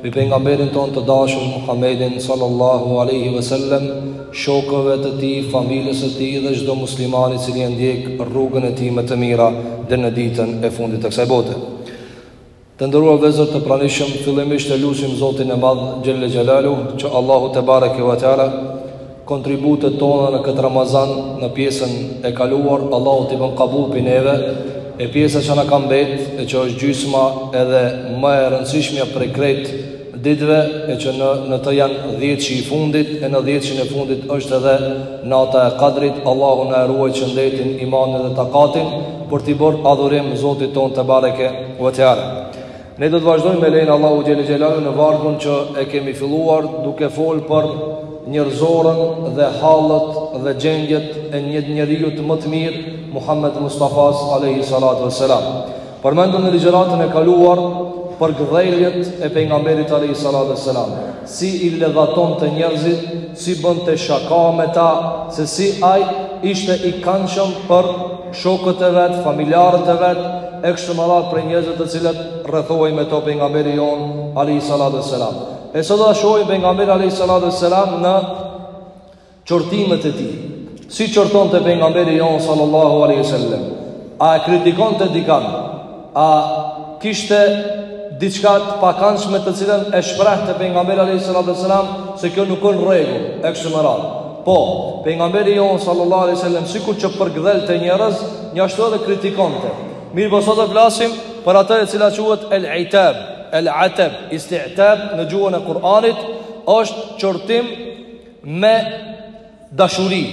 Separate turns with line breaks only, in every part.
Mbi pejgamberin tonë të dashur Muhammedin sallallahu alaihi wasallam, shokëve të tij, familjes së tij dhe çdo muslimani i cili e ndjek rrugën e tij me të mira deri në ditën e fundit të kësaj bote. Të nderuar vëllezër të pranishëm, fillimisht e lusim Zotin e Madh Xhelle Xhelalu që Allahu tebareke ve teala kontributet tona në këtë Ramazan në pjesën e kaluar, Allahu t'i bën kabul për neve, e pjesa që na ka mbet, e që është gjysma edhe më e rëndësishmja prej krejt ditëve, e që në, në të janë dhjetshi i fundit, e në dhjetshin e fundit është edhe nata e kadrit, Allahu na e ruajt shëndetin imanin dhe takatin, për t'i bërë adhurim zotit tonë tebareke ve teala. Ne do të vazhdojmë me lejen e Allahut Xhelle Xhelalu në vargun që e kemi filluar duke folë për njerëzoren dhe hallet dhe gjendjet e njeriut më të mirë, Muhammed Mustafas alejhi salatu ve selam. Përmendëm në ligjëratën e kaluar përgëdheljet e pejgamberit alejhi salatu ve selam, si i ledhatonte njerëzit si bënte shaka me ta se si ai ishte i kanshëm për shokët e vet, familjarët e vet, e kështu me radhë për njerëzit të cilët rrethohej me to pejgamberi jonë alayhi salatu selam. E sot do shohim pejgamberin alayhi salatu selam në qortimet e tij. Si qortonte pejgamberi jonë sallallahu alaihi wasallam? A e kritikonte dikan? A kishte diçka të pakanshme të cilën e shprehte pejgamberi alayhi salatu wasalam se kjo nuk është në rregull e kështu me radhë. Po, pejgamberi jonë sallallahu alaihi wasallam sikur që përgdhelte njerëz, njashtu edhe kritikonte. Mirëpo sot do flasim për atë e cila quhet el-itab, el-atab, isti'tab në gjuhën e Kur'anit, është qortim me dashuri,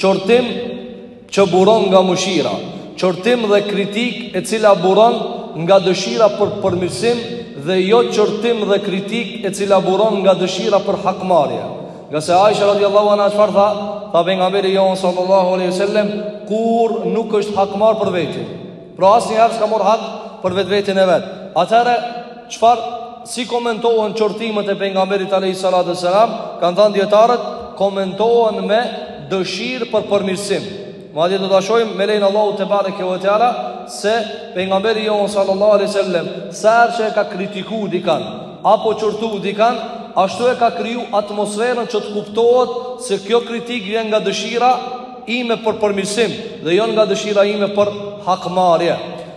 qortim që buron nga mëshira, qortim dhe kritikë e cila buron nga dëshira për përmirësim dhe jo qortim dhe kritikë e cila buron nga dëshira për hakmarrje. Ngase Aisha radiallahu anha çfarë tha? Tha pejgamberi jonë sallallahu alaihi wasallam, kurrë nuk është hakmarrë për veti. Pra asnjëherë s'ka mor hak për vetveten e vet. Atëherë, çfarë si komentohen qortimet e pejgamberit alejhi salatu ve selam, kanë thanë dijetarët, komentohen me dëshirë për përmirësim. Madje do ta shohim me lejen e Allahut tebareke ve teala, se pejgamberi jonë sallallahu alejhi ve sellem, sa herë që e ka kritiku dikan, apo qortu dikan, ashtu e ka kriju atmosferën që të kuptohet se kjo kritikë vjen nga dëshira, ime për përmirësim dhe jo nga dëshira ime për hakmarrje.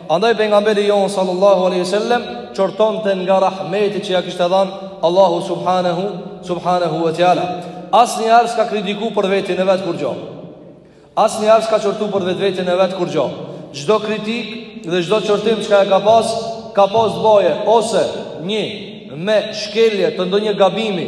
Andaj pejgamberi jonë sallallahu alaihi wasallam qortonte nga rahmeti që ia kishte dhanë Allahu subhanahu subhanahu wa taala. Asnjëherë s'ka kritiku për veten e vet kurgjo. Asnjëherë s'ka qortu për vetveten e vet kurgjo. Çdo kritikë dhe çdo qortim çka e ka pas, ka pas të bajë ose një me shkelje të ndonjë gabimi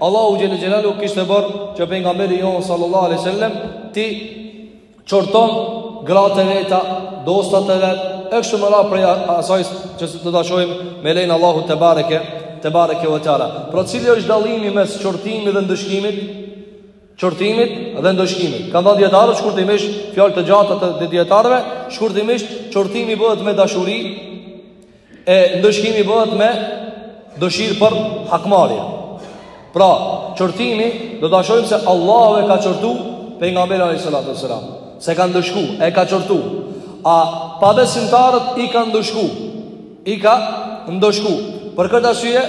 Allahu xhel-le xhelaluhu kishte bërë që pejgamberi jonë sallallahu alaihi wasallam t'i qorton gratë e veta, dostat e vet, e kështu me radhë prej asaj që do ta shohim me lejen Allahut tebareke tebareke ve teala. Pra cili është dallimi mes qortimit dhe ndëshkimit? Qortimit dhe ndëshkimit. Kanë thanë dijetarët shkurtimisht fjalë të gjata të dijetarëve, shkurtimisht qortimi bëhet me dashuri, E ndëshkimi bëhet me dëshirë për hakmarrje. Pra, qortimi do ta shohim se Allahu e ka qortu pejgamberin alayhi salatu wasalam. S'e ka ndëshku, e ka qortu. A pabesimtarët i ka ndëshku. I ka ndëshku. Për këtë arsye,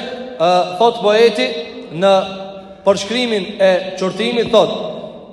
thotë poeti në përshkrimin e qortimit thotë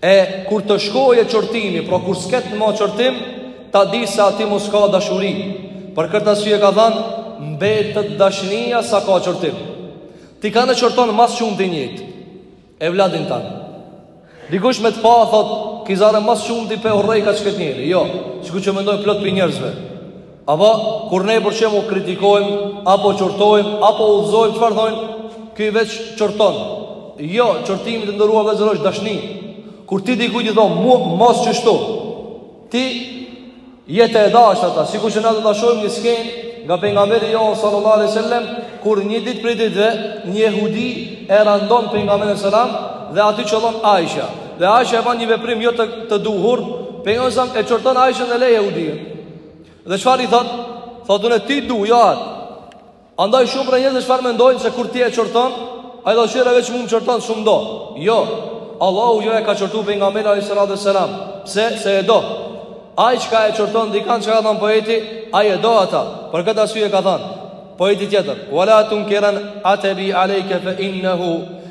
E kur të shkojë qortimi, pra kur s'ket ma qortim, ta di se aty mo s'ka dashuri. Për këtë arsye ka thanë, mbetet dashnia sa ka qortim. Ti kënd e qorton ma së shumti n'jetë. Evladin tand. Dikush me të pa thotë, ky zar ma së shumti po e urrejka qët njeri. Jo, sikur që mendojnë plot prej njerëzve. Apo kur ne për shembull kritikojmë apo qortojmë apo udhëzojmë, çfarë thonë? Ky veç qorton. Jo, qortimi të nderuar vëllezër është dashni. Kur ti dikujt i thua mos qështu, ti je tu e dashtë atë, sikur që na do ta shohim një skenë nga pejgamberi jonë sallallahu alaihi wasallam kur një ditë prej ditëve një jehudi e randon pejgamberin sallallahu alaihi wasallam dhe aty qëllon Aisha. Dhe Aisha e bën një veprim jo të të duhur, pejgamberi e qorton Aishën dhe e le jehudinë. Dhe çfarë i thotë? Thotë unë ti du, jo atë. Andaj shumë prej njerëzve çfarë mendojnë se kur ti e qorton, ai do shyqyr veç mu m'qorton s'um do. Jo. Allahu jonë e ka qortu pejgamberin alayhis salatu selam. Pse? Se e do. Ai çka e qorton dikan çka ka thanë poeti, ai e do ata. Për këtë arsye ka thanë poeti tjetër, "Wala tunkiran atabi alayka fa innahu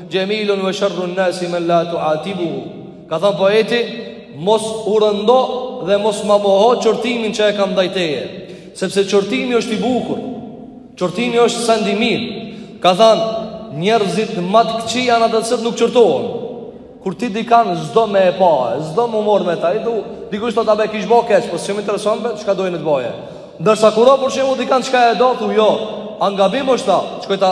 jamilun wa sharrun nas man la tu'atibuhu." Ka thanë poeti, mos u rëndo dhe mos ma moho qortimin që e kam ndaj teje, sepse qortimi është i bukur, qortimi është send i mirë. Ka thanë, njerëzit ma të këqij janë ata të cilët nuk qortohen. Kur ti dikan s'do me e pa, s'do me u marrë me ta, edhe dikush të tha be, kish bo keq, po ç'më intereson be, çka don le të bojë. Ndërsa kur o, për shembull dikan çka e do, thu, jo, a n'gabim është ta, që kojta,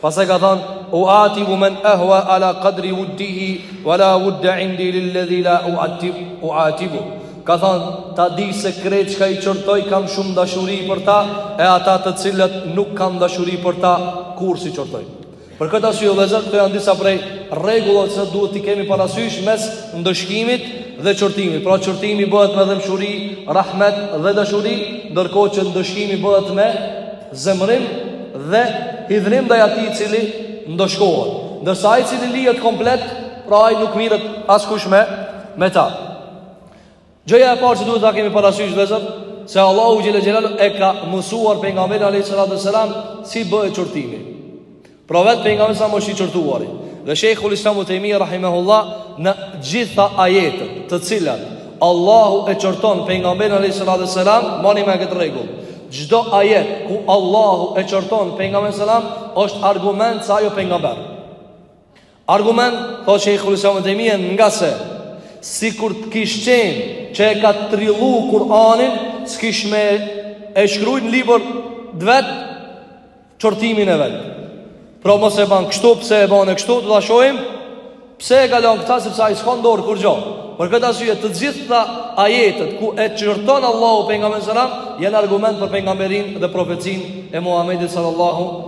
Pastaj ka thanë: "U'atibu men ahwa ala qadri wuddihi wa la wudda 'indi lilladhi la u'atib u'atibu." Ka thanë: "Ta di se krejt çka i qortoj kam shumë dashuri për ta, e ata të cilët nuk kam dashuri për ta, kurrë s'i qortoj." Për këtë arsye vëllezër, këto janë disa prej rregullave që duhet t'i kemi parasysh mes ndëshkimit dhe qortimit. Pra qortimi bëhet me dhëmshuri, rahmet dhe dashuri, ndërkohë që ndëshkimi bëhet me zemërim dhe hidhërim ndaj atij i cili ndëshkohet. Ndërsa ai i cili lihet komplet, pra ai nuk mirret askush me me ta. Gjëja e parë që duhet ta kemi parasysh vëllezër, se Allahu xhela xhelal e ka mësuar pejgamberin alayhi salatu wassalam si bëhet qortimi. Pra vetë për nga mësa më shi qërtuari Dhe shekhu lësamu të imi Rahimehullah Në gjitha ajetët të cilat Allahu e qërton për nga mëna Lëjë sëra dhe sëram Mani me këtë regu Gjdo ajet ku Allahu e qërton për nga mëna Sëram është argument sa jo për nga mëna Argument, thotë Shejhul Islam Ibn Taymija, ngase sikur të kish qenë që e ka trillu Kur'anin, s'kish me e shkru në libër të vet qortimin e vet. Pra mos e ban kështu, pse e bane kështu, do ta shohim. Pse e ka lon këta sepse ai s'ka n'dorë kurrgjo. Për këtë arsye të gjitha ajetet ku e qorton Allahu pejgamberin sallallahu alajhi wasallam janë argument për pejgamberinë dhe profecinë e Muhamedit sallallahu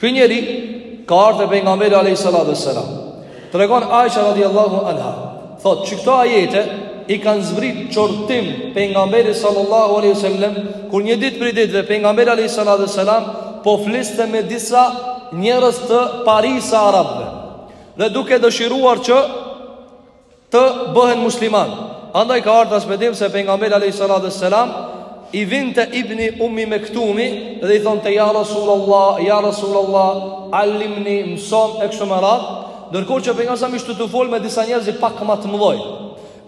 Ky njeri ka ardh te pejgamberi alayhi salatu wassalam. Tregon Aisha radhiyallahu anha, thotë që këto ajete i kanë zbrit qortim pejgamberit sallallahu alaihi wasallam kur një ditë prej ditëve pejgamberi alayhi salatu wassalam po fliste me disa njerëz të parisë së arabëve dhe duke dëshiruar që të bëhen muslimanë. Andaj ka ardhur transmetim se pejgamberi alayhi salatu wassalam i vinte Ibni Ummi Mektumi dhe i thonte ja Rasulullah, ja Rasulullah, alimni, mësom e kështu me radhë, nërkohë që pejgamberi sallam ishte tu folë me disa njerëz pak ma të mëdhoj.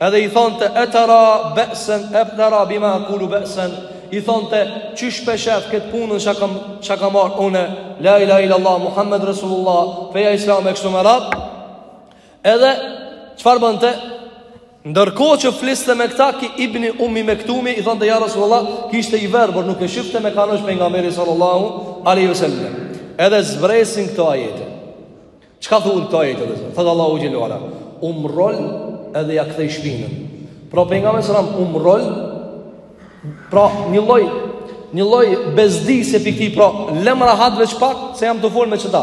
Edhe i thonte etara besen, etara bima kulu besen, i thonte qysh pe shef këtë punën që kam, që kam ardhë une, la ila ila Allah, Muhammed Rasulullah, feja islam e kështu me radhë, Edhe çfarë bënte? Ndërkohë që fliste me këta ky Ibni Ummi Mektumi i thonte ja Rasulullah, ky ishte i verbër, nuk e shifte me kan osht pejgamberi sallallahu alaihi wasallam. Edhe zbresin këto ajete. Çka thonë këto ajete? Thotë Allahu xhele ue ala, u mrol edhe ia kthej shpinën. Pra pejgamberi sallallahu alaihi u mrol pra një lloj një lloj bezdisje prej tij pra lem rahat veç pak se jam tu fol me qëta.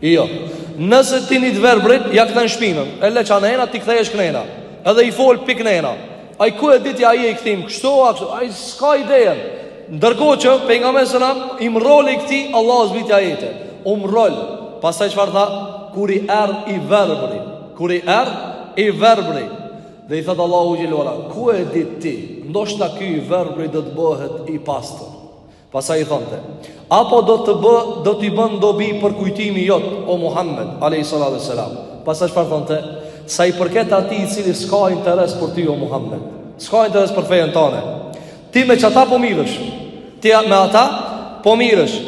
Jo. Nëse ti një të verbrit, ja kthen shpinën. E le qanena, ti kthehesh knena. Edhe i fol pi knena. A i ku e diti a i e këthim, kështu, a kështu, ai s'ka idenë. Ndërkohë që, pejgamberi alejhi selam, i mrrolet këtij, Allahu zbriti ajete. U mrrol, pastaj çfarë tha, kur i erdh i verbri. Kur i erdh i verbri. Dhe i thotë Allahu xhelaluhu, ku e di ti, ndoshta ky i verbri do të bëhet i pastër. Pastaj i thonte, apo do të bë, do t'i bën dobi përkujtimi jot, o Muhammed, alayhi salatu wasalam. Pastaj çfarë thonte? Sa i përket atij i cili s'ka interes për ty o Muhammed, s'ka interes për fejën tonë. Ti me qata po mirresh. Ti me ata po mirresh.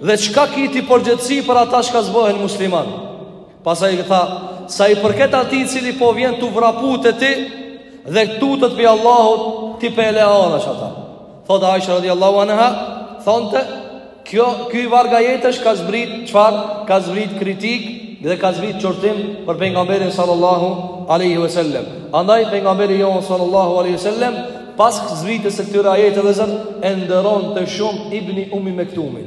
Dhe çka ki ti përgjegjësi për ata që s'bohen musliman? Pastaj tha, sa i përket atij i cili po vjen tu vrapu te ti, dhe tutet pi Allahut, ti pe le anash ata. Thotë Aisha radiallahu anha, thonte, kjo, ky varg ajetesh ka zbrit, çfarë, ka zbrit kritik, dhe ka zbrit qortim për pejgamberin sallallahu aleyhi ve sellem. Andaj, pejgamberi jonë sallallahu aleyhi ve sellem, pas zbritjes së këtyre ajeteve vllezër, e nderonte shumë Ibni Umi Mektumin.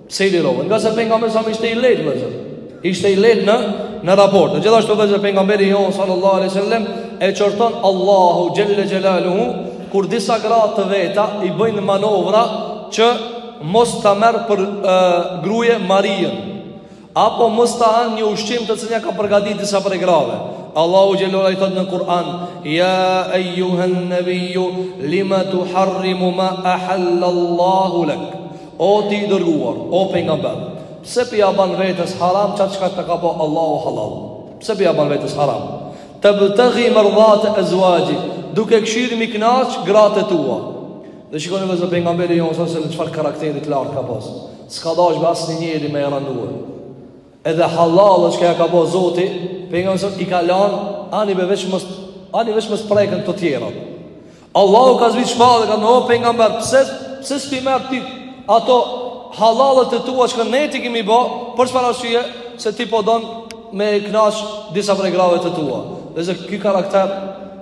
Pse i lirove? Ngase pejgamberi alejhi selam ishte i lehtë vllezër. Ishte i lehtë në në raport. Gjithashtu vllezër pejgamberi jonë sallallahu alaihi wasallam e qorton Allahu xhelle xhelaluhu kur disa gra të veta i bëjnë manovra që mos ta merr për ë, gruje Marijen apo mos ta han një ushqim të cilin ja ka përgatit disa prej grave. Allahu xhelaluhu i thotë në Kur'an: "Ya ayyuhan nabiyyu lima tuharrimu ma ahallallahu lak?" O ti i dërguar, o pejgamber, pse po ja ban vetes haram qat çka ta ka bo Allahu hallall? Pse po ja ban vetes haram? Tabtaghi mardata azwajik Duke kqyr me i knaq gratë tua Dhe shikoni vllezër pejgamberi jonë alejhi selam se çfarë karakteri të lartë ka pas S'ka dash be asnjë njeri me e randu Edhe hallallet çka ja ka bo Zoti Pejgamberi alejhi selam i ka lanë Ani be veç mos Ani veç mos preken kto tjerat Allahu ka zbrit shpallje ka thon o pejgamber Pse, pse s'pi merr ti Ato hallallet e tua çka ne ti kemi bo Për çfarë arsye Se ti po don me knaq Disa prej grave të tua Dhe se ky karakter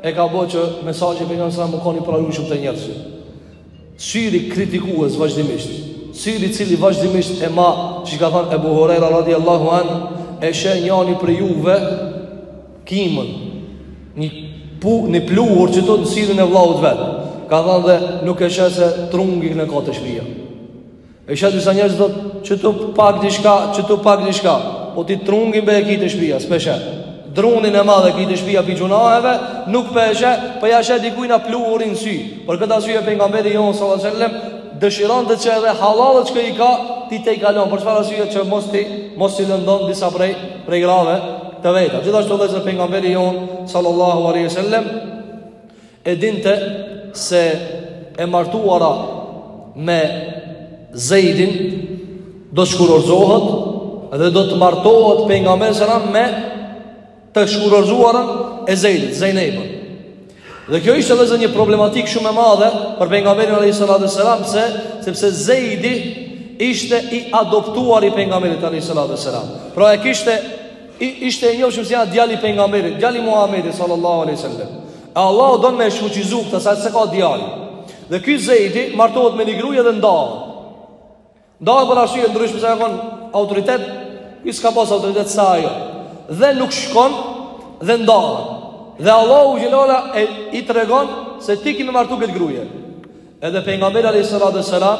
E ka bo që mesazhi i pejgamberit alejhi selam Me kon i pranum shumë te njerëzit Syri kritikues vazhdimisht, syri i cili vazhdimisht e ma, që ka thënë Ebu Hurejra radiallahu anhu, e sheh njani prej juve qimen, një, pu, një pluhur që të në syrin e vllaut vet, ka thënë dhe nuk e sheh se trungin e ka te shpia. I sheh disa njerëz thotë qëtu pak diçka, qëtu pak diçka. Po ti trungin be e ki te shpia, s'pe sheh. Drunin e madhe ki te shpia pi gjunaheve, nuk pe sheh, po ja sheh dikujna pluhurin n'sy. Për këtë arsye pejgamberi jonë, sallallahu aleyhi sallem, dëshironte që edhe hallallet që i ka, t'i tejkalon. Për çfarë arsye që mos t'i, mos t'i lëndon disa prej, prej grave të veta. Gjithashtu vëllezër pejgamberi jonë, sallallahu aleyhi sallem, E dinte se e martuara me Zeidin do të shkurorëzohet dhe do të martohet pejgamberi aleyhi sallam me të shkurorëzuarën e Zeidit, Zeineben. Dhe kjo ishte vëllezër një problematikë shumë e madhe për pejgamberin aleyhi salatu wa sallam se, sepse Zeidi ishte i adoptuar i pejgamberit aleyhi salatu wa sallam. Pra e kishte, ishte e njofshme se a djali pejgamberit, djali Muhammedit sallallahu aleyhi sallam. E Allahu don me e shfuqizu këtë se s'e ka djalë. Dhe ky Zeidi martohet me një gruje dhe ndahet. Ndahet për arsye t'ndryshme se ka kon autoritet, ky s'ka pas autoritet sa ajo. Dhe nuk shkon dhe ndahet. Dhe Allahu xhele ve ala e i tregon se ti ki me martu këtë gruje. Edhe pejgamberi alayhi salatu sallam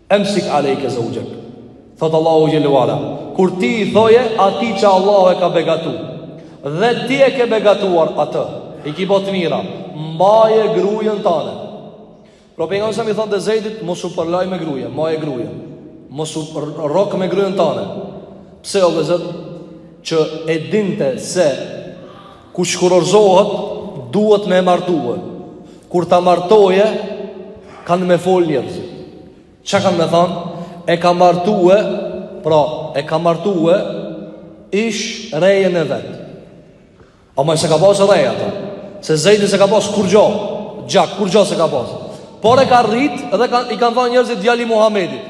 Emsik alejke zevxhek Thotë Allahu xhele ve ala Kur ti i thoje atij që Allahu e ka begatu Dhe ti e ke begatuar atë I ki bo t'mira Mbaje grujen tane Pra pejgamberi alejhi selam i thonte Zejdit Mos u përlaj me gruje Mbaje gruje Mos u rrok me grujen tane Pse o vëllezër Që e dinte se Kur shkurorëzohet duhet me e martue. Kur ta martoje kanë me fol njerëzit. Çka kanë me thënë? E ka martue, pra, e ka martue ish rejën e vet. Ama s'e ka pas rejë atë. Se Zejdin s'e ka pas kurgjo, gjak kurgjo s'e ka pas. Por e ka rrit dhe ka, i kanë thënë njerëzit djali Muhamedit.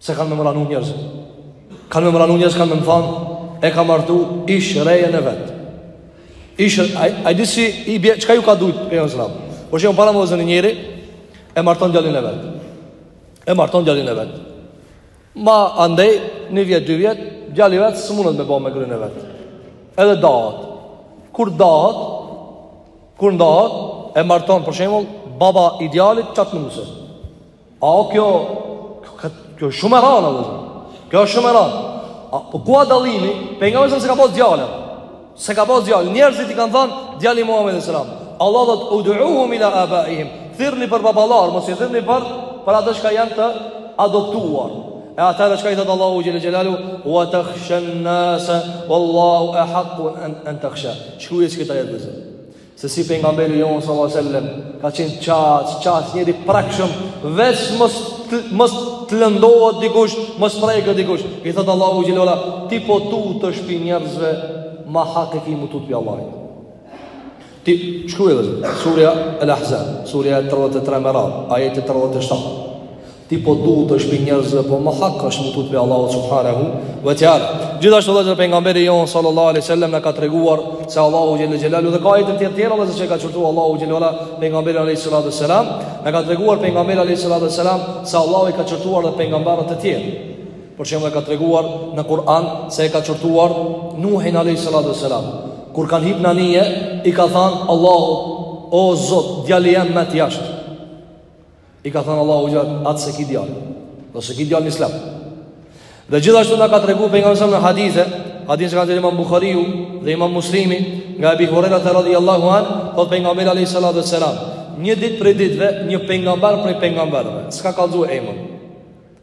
Se kanë me më ranu njerëzit Kanë me më ranu njerëzit, kanë me më thanë E ka martu ish rejën e vet Ish, a, a di si i bje, çka ju ka dujtë pejgamberit alejhi selam Për shembull paramendo vëllezër njeri E marton djalin e vet E marton djalin e vet Masandej, një vjet, dy vjet Djali vet s'mundet me bo me grunë e vet Edhe dahet Kur dahet Kur ndahet E marton për shembull Baba i djalit qatë nuse A o kjo Kjo është shumë e ranë Kjo është shumë e ranë A po ku a dallimi Pejgamberi alejhi selam s'e ka pas djalë S'e ka pas djalë Njerëzit i kanë thanë Djali Muhammedit alejhi selam Allahu thotë ud'uhum li abaihim Thirrni për baballarë Mos i thirrni për Për atë çka janë të adoptuar E atëherë çka i thotë Allahu xhele xhelaluhu Wa takhshan nase Wallahu ehakku en takhshah Shikoje qëkët ajet vëllezër Se si pejgamberi jon sallallahu alaihi wasallam ka qenë qaq, qaq njeri i prekshëm, veç mos të lëndohet dikush, mos të preket dikush. I thot Allahu xhele wa ala, ti po tutesh pi njerëzve ma hak e ki mu tut pi Allahut. Ti shkruaj edhe surja Al-Ahzab, surja 33 me radhë, ajeti 37. Ti po tutesh pi njerëzve, po ma hak është mu tut pi Allahut subhanahu wa taala. Gjithashtu edhe pejgamberi jon sallallahu alaihi wasallam na ka treguar se Allahu xhel xhelaluhu dhe ka edhe ajete tjera që ka qortuar Allahu xhele wa ala pejgamberin alaihi salatu wasalam, na ka treguar pejgamberi alaihi salatu wasalam se Allahu i ka qortuar edhe pejgamberët e tjerë. Për shembull e ka treguar në Kur'an se e ka qortuar Nuhin alaihi salatu wasalam. Kur kanë hip në anije, i ka thënë Allahut, o Zot, djali jem met jashtë. I ka thënë Allahu xhela atë s'e ki djalë Do s'e ki djalë në islam Dhe gjithashtu na ka tregu pejgamberi alai selam në hadithe Hadithin që e ka nxjerr imam Buhariu dhe imam Muslimi Nga Ebi Hurejrete radijallahu an Thot pejgamberi alaihi salatu we selam Një dit prej ditve një pejgamber prej pejgamberve S'ka kallzu emën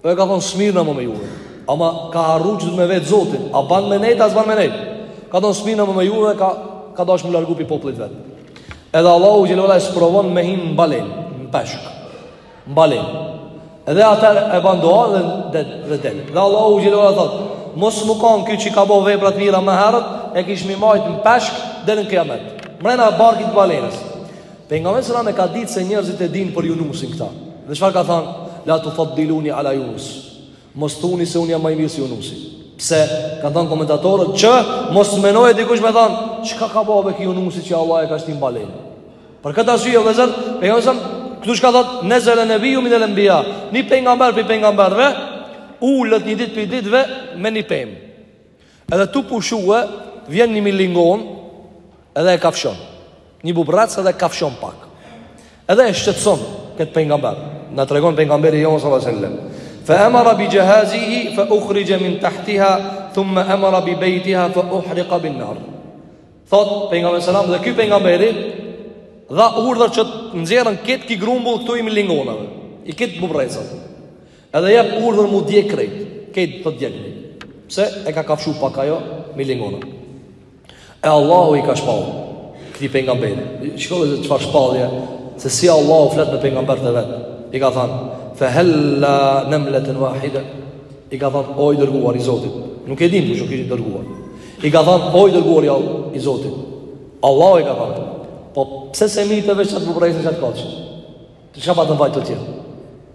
Po e ka thonë smirna më me juve. Ama ka harru që me vet Zotin. A ban me nejtë, a s'ban me nejtë. Ka thonë smirna më me juve, ka, ka dash mu largu pi popullit vet. Edhe Allahu xhele wa ala e sprovon me hin në balenë, në peshk. Në balenë. Edhe atëherë e ban duan dhe, dhe, dhe del. Dhe Allahu xhele wa ala thotë, mos mu kanë kjo që ka bo vepra të mira ma herët, e kishmi majtë në peshk deri në kijamet. Mrena barkit balenës. Pejgamberi sallallahu alajhi wasallam e ka ditë se njerëzit e dinë për Yunusin këta. Dhe çfarë ka thënë? La tufaddiluni ala Yunus. Mos thoni se unë jam më i mirë se Yunusi. Pse? Ka thënë komentatorët që mos të menojë dikush me thënë, çka ka ba be ky Yunusi që Allahu e ka shti në balenë. Për këtë arsye edhe zot, pejgamberi sallallahu Këtu çka thot, nezele nebijun minel enbija Një pejgamber pi pejgamberve Ulet një dit pi ditve me një pemë Edhe tu pushue, vjen një milingon edhe e kafshon. Një bubrrec edhe e kafshon pak. Edhe e shqetëson këtë pejgamber. Na tregon pejgamberi jon sallallahu alaihi wasallam. Fa amara bi jahazihi fa ukhrija min tahtiha thumma amara bi baytiha fa uhriqa bin nar. Thot pejgamberi sallallahu dhe ky pejgamberi dha urdhër që të nxjerrën këtë ky grumbull këtu i milingonave. I këtë bubrrecave. Edhe jep urdhër mu djeg krejt Krejt t'i djeg Pse e ka kafshu pak ajo Milingona E Allahu i ka shpall Këtij pejgamberi Shiko çfarë shpallje Se si Allahu flet me pejgamberët e vet I ka than Fe hella nemletin wahide I ka than o i dërguar i Zotit Nuk e dim kush ish ky i dërguar I ka than o i dërguar i Zotit Allahu i ka than Po pse s'e myte veç atë bubrrec që të kafshoi E çka patën faj të tjerët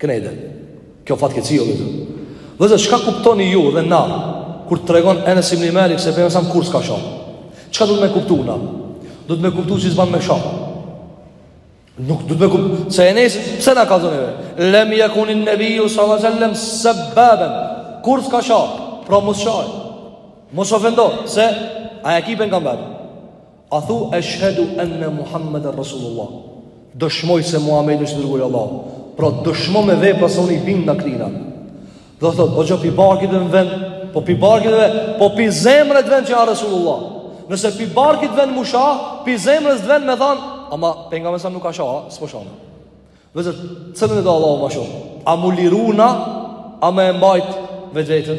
Kënejde. Kjo fatkeqësi o vëzë. Vëzë, çka kuptoni ju dhe na, kur të tregon e në simni meri, se për nësam kur s'ka shumë. Çka du të me kuptu na? Du të me kuptu që s'ban me shumë. Nuk du të me kuptu. Se e nëjësë, pëse na ka zonë e Lem je kunin në viju, sa dhe zellem, se beben. Kur s'ka shumë. Pra mos shumë. Mos ofendo. Se, a e kipen kam bërë. A thu eshhedu enne Muhammeden Rasulullah Dëshmoj se Muhammedi është i dërguari i Allahut Pra dëshmo me vepra se unë i bindna këtina Dhe thot, o hoxhë pi barkit vjen, vjen Po pi barkit vjen Po pi zemrës t'vjen që ja Rasulullah Nëse pi barkit vjen me sha Pi zemrës t'vjen me than Ama Pejgamberi alejhi selam nuk ka sha, s'po sha Vllezër, cillën e do Allahu ma shumë A mu liru na A me mbajt vetveten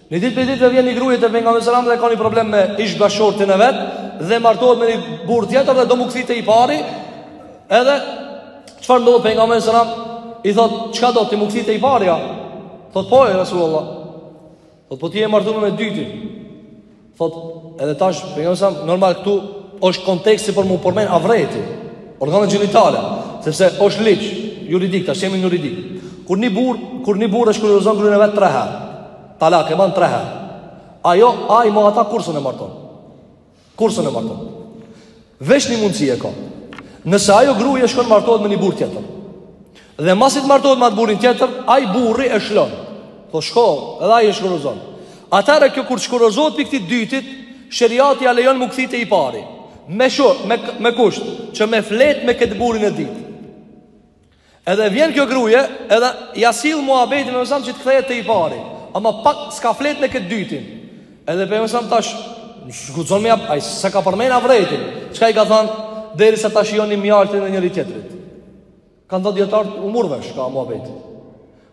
Një ditë prej ditëve vjen një gruje te pejgamberi sallallahu alajhi wasallam dhe ka një problem me ish bashkëshortin e vet dhe martohet me një burrë tjetër dhe do m'u kthy te i pari. Edhe çfarë ndodh pejgamberi sallallahu alajhi wasallam i thot çka do ti m'u kthy te i pari a. Thot po ja rasulullah. Thot po ti je martuar me t'dytin. Thot, edhe tash, Pejgamberi alejhi selam, normal këtu, është konteksti për mu përmen avreti, organet gjenitale, sepse është ligj, juridik, tash jemi juridik. Kur një burrë, kur një burrë e shkurozon gruen e vet tre herë, talak e ban tre herë, ajo, ai ma ata kurrë s'un e marton, kurrë s'un e marton. Veç një mundësi e ka. Nëse ajo gruaja shkon martohet me një burrë tjetër. Dhe masi të martohet me atë burrin tjetër, ai burri e shlon. Thot shko, edhe ai e shkurozon. Atëra kjo kur të shkurozohet pi këtij t'dytit, sheriati ja lejon m'u kthy te i pari. Me sho, me me kusht, që me flet me këtë burrin e dytë. Edhe vjen kjo gruje, edhe ja sill muhabetin Pejgamberit alejhi selam që të kthehet te i pari. Ama pak s'ka flet me këtë dytin. Edhe Pejgamberi alejhi selam tash s'guxon me ja, s'e ka përmend avretin. Çka i ka thënë derisa ta shijoni mjaltin e njëri tjetrit. Kan thënë dijetarët u mur vesh ka muhabeti.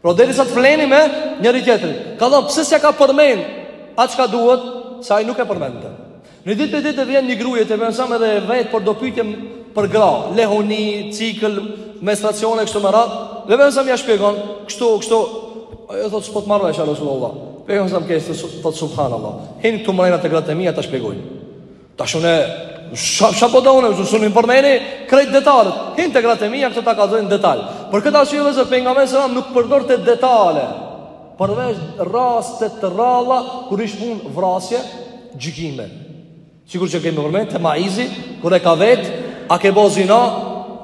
Pra derisa të fleni me njëri tjetrin. Ka thënë pse s'e ka përmend atë çka duhet, se ai nuk e përmendte. Një ditë prej ditëve vjen një gruje te Pejgamberi alejhi selam dhe e vet për do pyetje për gra, lehoni, cikël, menstruacione kështu me radhë. Dhe Pejgamberi alejhi selam ja shpjegon, kështu, kështu. Ajo thotë s'po të marr vesh Rasulullah. Pejgamberi alejhi selam kështu thotë subhanallahu. Hin këtu mrena te gratë e mia ta shpjegojnë. Tash unë çka, çka po don unë s'un i përmeni krejt detalet. Hin te gratë e mia këto ta kallzojnë detal. Për këtë arsye edhe pejgamberi alejhi selam nuk përdorte detale. Përveç raste të rralla kur ish punë vrasje, gjykime. Sikur që kemi përmen te Maizi, kur e ka vet, a ke bo zina,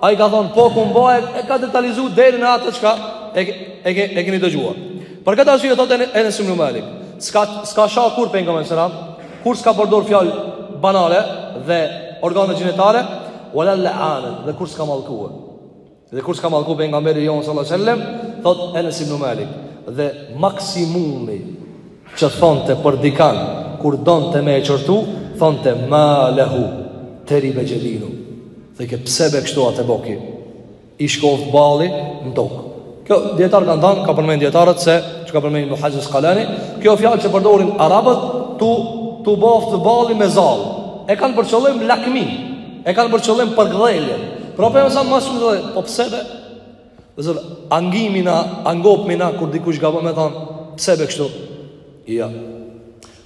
ai ka thonë po kum ba, e ka detalizu deri në atë çka e e e, e keni dëgjuar. Për këtë arsye thotë Enes ibnu Malik, s'ka s'ka sha kurrë pejgamberi alejhi selam Kur s'ka përdor fjalë banale dhe organe gjenitale, wala la'ana, dhe kur s'ka mallkuar. Dhe kur s'ka mallkuar pejgamberi jon sallallahu alaihi wasallam, thot Enes ibn Malik, dhe maksimumi që thonte për dikan kur donte me e qortu, thonte ma lahu teribe xhebinu, e ke pse be kështu atë boki. i shkoft balli në tokë. Kjo dijetarët kanë thënë, ka përmend dijetarët, siç e ka përmend Ibn Haxher Askalani, kjo fjalë që përdorin arabët t'u t'u boft balli me zall. E kanë për qëllim lakmi. E kanë për qëllim përgdhelje. Pra po sa më shumë dhe po pse e bëre? Do zot angimi na angop me na kur dikush gabon me thanë, pse be kështu? Ja.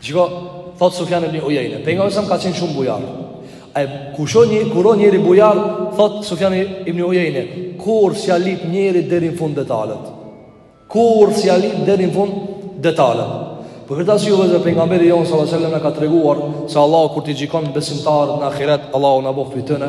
Shiko, thot Sufjan ibn Uyeyne, pejgamberi alejhi selam ka qenë shumë bujar. Ai kushon një kur o njëri bujar, thot Sufjan ibn Uyeyne, kur s'ja lip njëri deri në fund detalet. Kur s'ja lip deri në fund detalet. Për këtë arsye edhe pejgamberi jon sallallahu alajhi wasallam na ka treguar se Allahu kur t'i gjykon besimtarët në ahiret, Allahu na bëftë prej tyre.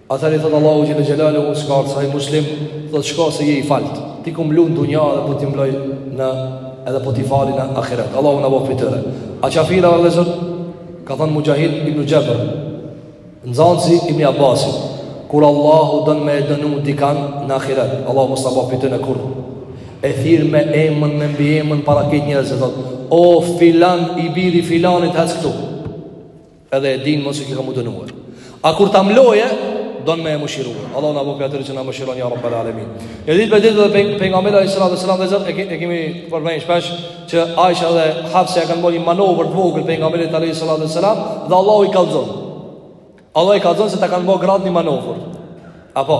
Atëherë i thotë Allahu xhel-le xhelaluhu u shkartë sa i muslim Thotë shka se je i faltë T'i kom mlu në dunja dhe po t'i mloj në Edhe po t'i fali në akiret Allahu na boftë prej tyre A qafira vëllezër Ka thanë Mujahid ibn Xhebër nxanësi ibn Abasit Kur Allahu don me e dënu dikan në akiret Allahu mos na boftë prej tyre kur E thirr me emën me mbiemën para krejt njerëzve O filan i biri filanit hajde këtu Edhe e din se i ka me dënuar. A kur ta mlojë, don me e mëshiruar. Allahu na bëftë prej atyre që na mëshiron ja Rabbul Alamin. E ditë vetë do të pejgamberi alayhis salatu selam vëllezër e kemi përmend shpesh që Aisha dhe Hafsa kanë bo ni manovër të vogël pejgamberit alayhis salatu ve selam dhe Allahu i kallzon. Allahu i kallzon se ta kanë bo gratë një manovër. Apo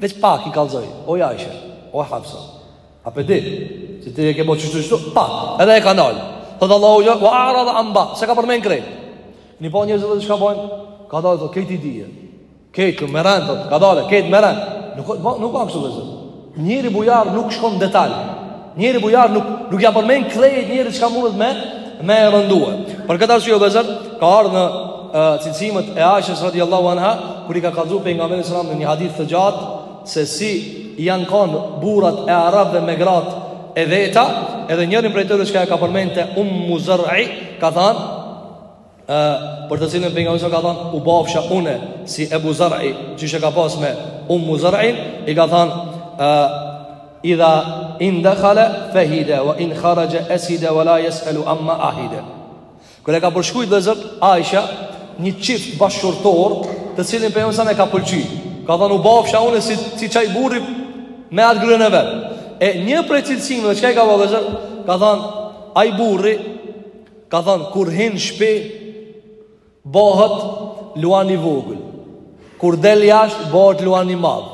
Veç pak i kallzoi. O Aisha, o Hafsa. A pe di? Se ti e ke bërë qështu qështu pa. Edhe e e ka nal. Thotë Allahu xhel-le wa arada an ba'd. S'e ka përmend krejt. Ni pjesë njerëzve çka bojnë? Ka dalë thotë krejt i di. Krejt me rend, ka dalë krejt me rend. Nuk nuk ka kështu vëllezër. Njëri bujar nuk shkon n'detaje. Njëri bujar nuk nuk ja përmend krejt njëri çka mundet me me e rëndu. Për këtë arsye vëllezër ka ardhur në cilësimet e Aishës radhiyallahu anha kur i ka kallzu pejgamberit sallallahu alaihi wasallam në një hadith të gjatë se si janë kanë burrat e arabëve me gratë e veta, edhe njërin prej tyre çka ka përmend te Ummu Zar'i ka thënë Ë, për të cilën pejgamberi alejhi selam ka thënë, u bafsha unë si Ebu Zar'i, qysh e ka pas me Ummu Zar'in, i ka thënë, ë, idha in dakhala fahida wa in kharaja asida wa la yasalu amma ahida. Kur e ka përshkruajt vëllezër Aisha, një çift bashkëshortor, të cilin pejgamberi alejhi selam e ka pëlqy. Ka thënë u bafsha unë si si qaj burri me atë gruen e vet. E një prej cilësimeve çka i ka vëllezër, ka thënë ai burri Ka thënë, kur hin n'shpi, bohet luan i vogël. Kur del jashtë, bohet luan i madh.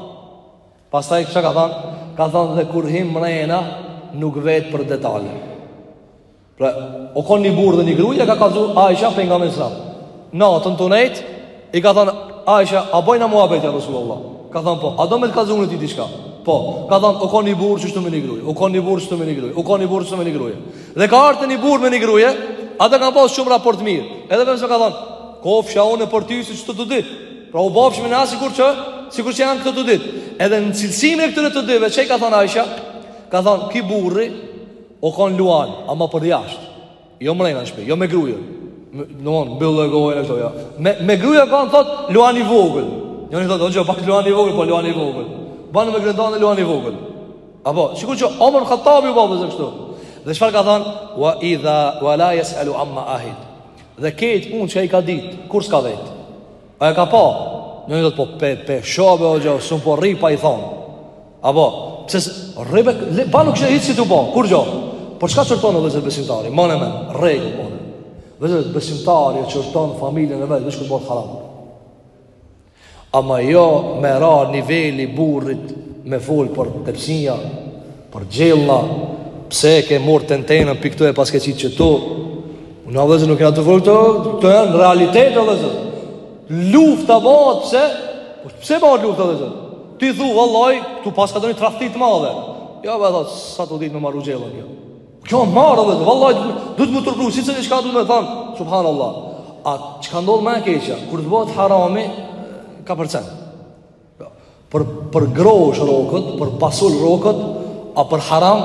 Pastaj, çka ka thënë, ka thënë dhe kur hin mrena, nuk vet për detale. Pra, u kon një burrë dhe një grue, ka kallzu Aisha prej nga mesi i natës tu nejt, I ka thënë Aisha, a bojna muhabet ja Rasulullah? Ka thënë po, a do me t'kallzu unë ty diçka? Po, ka thënë u kon një burrë kështu me një grue, u kon një burrë kështu me një grue, u kon një burrë kështu me një grue. Dhe ka ardh te një burrë me një grue, ata kanë pas shumë raport mirë. Edhe vetë ka thënë, kofsha unë për ty siç këta të dytë. Pra u bafshim na sikur që, sikur që janë këta të dytë. Edhe në cilësimin e këtyre të dyve, çka ka thënë Aisha? Ka thënë ky burri u kon luan, ama përjashtë. Jo mrena në shpi, jo me grue Demon, mbylle gojën e shtoja Me, me grue kanë, thotë luan i vogël Njëni thotë, hiç pak luan i vogël, po luan i vogël Banu me gruen tane luan i vogël Apo, shikoje Omer Hattabi u babë dhe kështu Dhe çfarë ka thonë Wa idha, wa la jes'elu amma ahit Dhe këtë punë që e ka dit Kurrë s'ka vet A e ka pa Njëni thotë, po pe, pe shoh be hoxhë S'un po rri pa i thonë Apo, pse rri, ban nuk sheh hiç si tu ba kurgjo. Por çka qorton vllezër besimtari? Mane me, rregu po. Vllezër besimtari e qorton familjen e vet, veç kur bohet haram. Ama jo me ra niveli i burrit me fol për tepsia, për gjella, pse e ke marr tentenën prej këtu e paske qit qetu. Unë vllezër nuk jam tu fol këto, këto janë realitet vllezër. Lufta bëhet pse? Po pse bëhet lufta vllezër? Ti thu, vallahi, ktu paska donjë tradhti të madhe. Jo, be, thot, s'a tu dit me marru gjellën, jo. Kjo marre, vallahi, duhet m'u turpru, si çka du me thanë, subhanallah. A, çka ndodh ma e keqja, kur të bohet harami, kapërcen. Për, për groshë rrokët, për pasul rrokët, a për haram,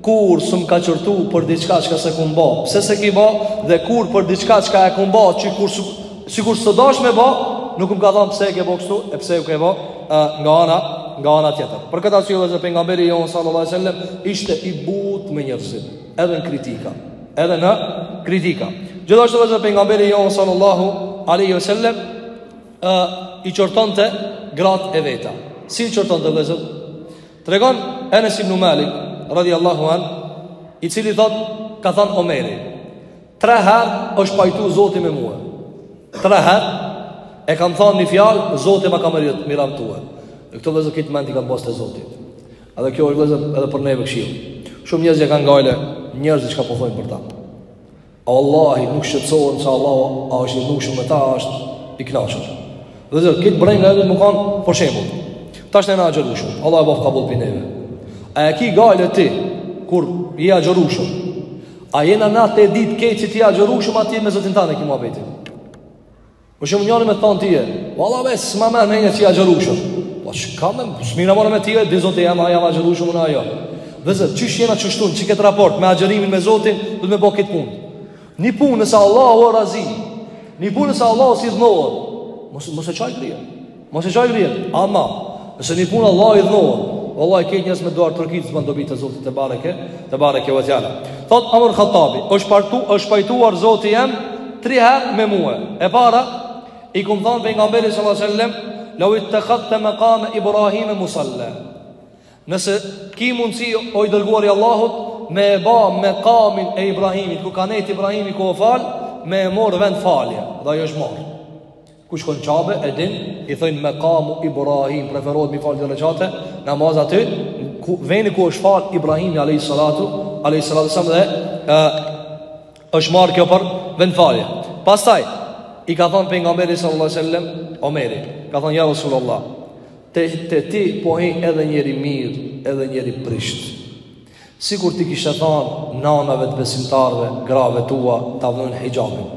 Kurrë s'më ka qortu për diçka çka s'e kum ba Pse s'e ki ba dhe kurrë për diçka çka e kum ba Që kur s'u sikur s'u dash me ba, nuk më ka thonë pse e ke bo kështu, e pse e ke bo nga ana, nga ana tjetër. Për këtë arsye vllezër Pejgamberi jonë sallallahu alaihi wasallam ishte i but me njerëzit, edhe në kritika, edhe në kritika. Gjithashtu vllezër Pejgamberi jonë sallallahu alaihi wasallam i qortonte gratë e veta. Si i qortonte vëllezër? Tregon Enes ibn Malik radhiyallahu an, i cili thot ka thon Omeri, tre herë është pajtu Zoti me mua. Tre herë e kam thon një fjalë, Zoti ma ka miratuar. E këto vllezër këtë mendim ka pas te Zoti. Edhe kjo është vllezër edhe për neve këshillë. Shumë njerëz e kanë gajle, njerëzit çka po thonë për ta. Vallahi nuk shqetësohen se Allah a është i idhnushëm me ta, është i kënaqur. Vëllezër, këtë brengë edhe nuk kanë për shembull. Tash na jena agjërushëm. Allah e bëf kabull për neve. A e ki gajle ti kur je agjërushëm? A jena na te ditë keq që ti agjërushëm atje me zotin tani që mua bëti? Për shembull njëri me të thonë tije, valla ve s'ma merr menja që je agjërushëm. Po çka me, s'mirrna me tije, di Zoti jam, a jam agjërushëm unë a jo. Vëllezër, qysh jena qështu në qët raport me agjërimin me zotin, duhet me bo këtë punë. Një punë nëse Allahu o razi, një punë nëse Allahu s'idhnohet, mos, mos e çaj krye. Mos e çaj kryen, ama nëse një punë Allahu idhnohet, vallahi krejt njerëz me duartrokit s'ban dobi te Zoti tebareke, tebareke ve teala. Thot Omer Hattabi, është partu, është pajtuar Zoti jem tri herë me mua. E para i kum thon pejgamberit sallallahu alajhi wasallam, "Law ittakhadta maqama Ibrahim musalla." Nëse ki mundsi o i dërguari i Allahut me e ba mekamin e Ibrahimit, ku ka nejt Ibrahimi ku u fal, me e marr vend falje, dhe ajo është marrë. Kush shkon n'Qabe, e din, i thojnë mekamu Ibrahim, preferohet mi falë dy reqate namaz aty, ku, veni ku është falë Ibrahimi, alejhi salatu, alejhi salatu selam dhe, e, është marrë kjo për vend falje. Pastaj, i ka thonë pejgamberit sallallahu sallam, Omeri, ka thonë, ja Rasulullah, te, te ti po hin edhe njeri i mirë, edhe njeri i prishtë. Sikur t'i kishe thonë, nanave të besimtarve, grave tua, ta vënë hixhabin.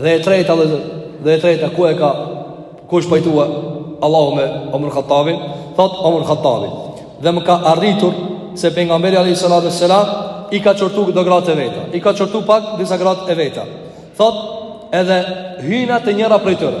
Dhe e treta vëllezër Dhe e treta ku e ka Ku është pajtua Allahu me Omer Hattabin Thot Omer Hattabi Dhe më ka arritur Se pejgamberi alejhi salatu ve selam I ka qortu do gratë e veta I ka qortu pak disa gratë e veta Thot edhe hyna te njëra prej tyre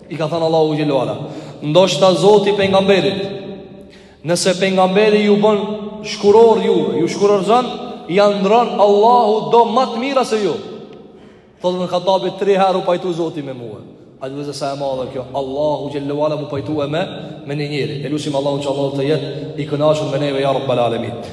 I ka thënë Allahu xhele ve ala, ndoshta Zoti i pejgamberit, nëse pejgamberi ju bën shkuror ju, ju shkurorëzon, ja ndrron Allahu do ma të mira se ju. Thotë Ibn Hattabi tri herë u pajtu Zoti me mua. A vëllezër sa e madhe kjo Allahu xhele ve ala mu pajtu e me Me një njeri E lusim Allahun që Allahu të jetë I kënaqur me neve Ja Rabbal Alemin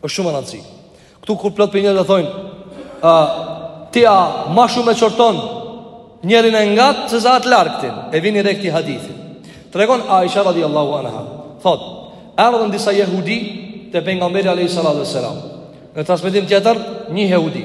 Është shumë me rëndësi. Këtu kur plot prej njerëzve thonë, "A ti a ma shumë e qorton njerin e ngat se sa atë largtin?" E vini re këtij hadithi. Tregon Aisha radhiyallahu anha, thot, "Erdhën disa jehudi te pejgamberi alayhi salatu wasalam." Në transmetim tjetër, një jehudi.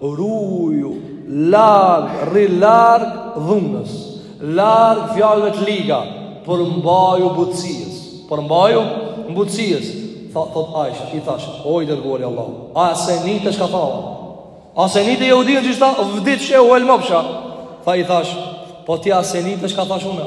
Ruju larg, rri larg dhunës, larg fjalëve të liga, por mbaju butësisë, por mbaju butësisë. Tha thot Aisha, i thash, o i dërguari i Allahut, a s'e nite çka tha? A s'e nite jehudin qysh tha vdiksh e u helmofsh? Tha i thash, po ti a s'e nite çka thash unë?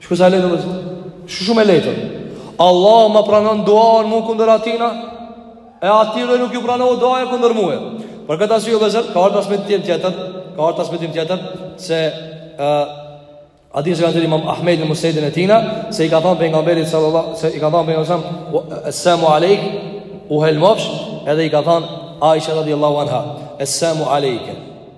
Shku sa e lehtë dhe Shku shumë e lehtë Allahu ma pranon duan mu kunder atina E atyre nuk ju pranon duaja kunder mue Për këtë arsye vllezër Ka ardh transmetim tjetër Ka ardh transmetim tjetër Se hadith që e ka imam Ahmedi në Musnedin e tina Se i ka thonë pejgamberit Se i ka thonë pejgamberit Essamu alejk U helmofsh Edhe i ka thonë Aisha radiallahu anha Essamu alejke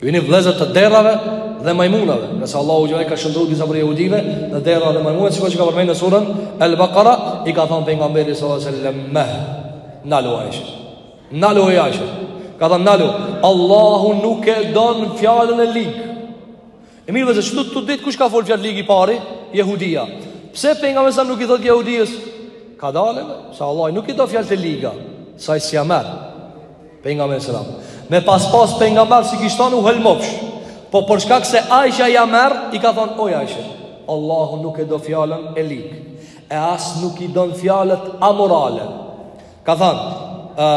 Ju jeni vllezër të derrave dhe majmunave, nëse Allahu xhallahu ka shndërruar disa prej jehudive në derra dhe majmuna, sikur që ka përmendur në surën Al-Baqara, i ka thënë pejgamberi sallallahu alajhi wasallam, "Mah, nalu Aisha." Nalu Aisha. Ka thënë nalu, Allahu nuk e don fjalën e lig. E mirë vllezër, desht me ditë kush ka fol fjalë lig i pari? Jehudia. Pse pejgamberi sa nuk i thotë jehudisë? Kadale, se Allahu nuk i do fjalë të liga, saj s'ia merr. Pejgamberi alejhi selam. Me pas pas pejgamberi s'i kish thon u helmofsh. Po për shkak se Aisha ja merr, i ka thon oj Aisha, Allahu nuk e do fjalën e lig. E as nuk i don fjalët amorale. Ka thon, ë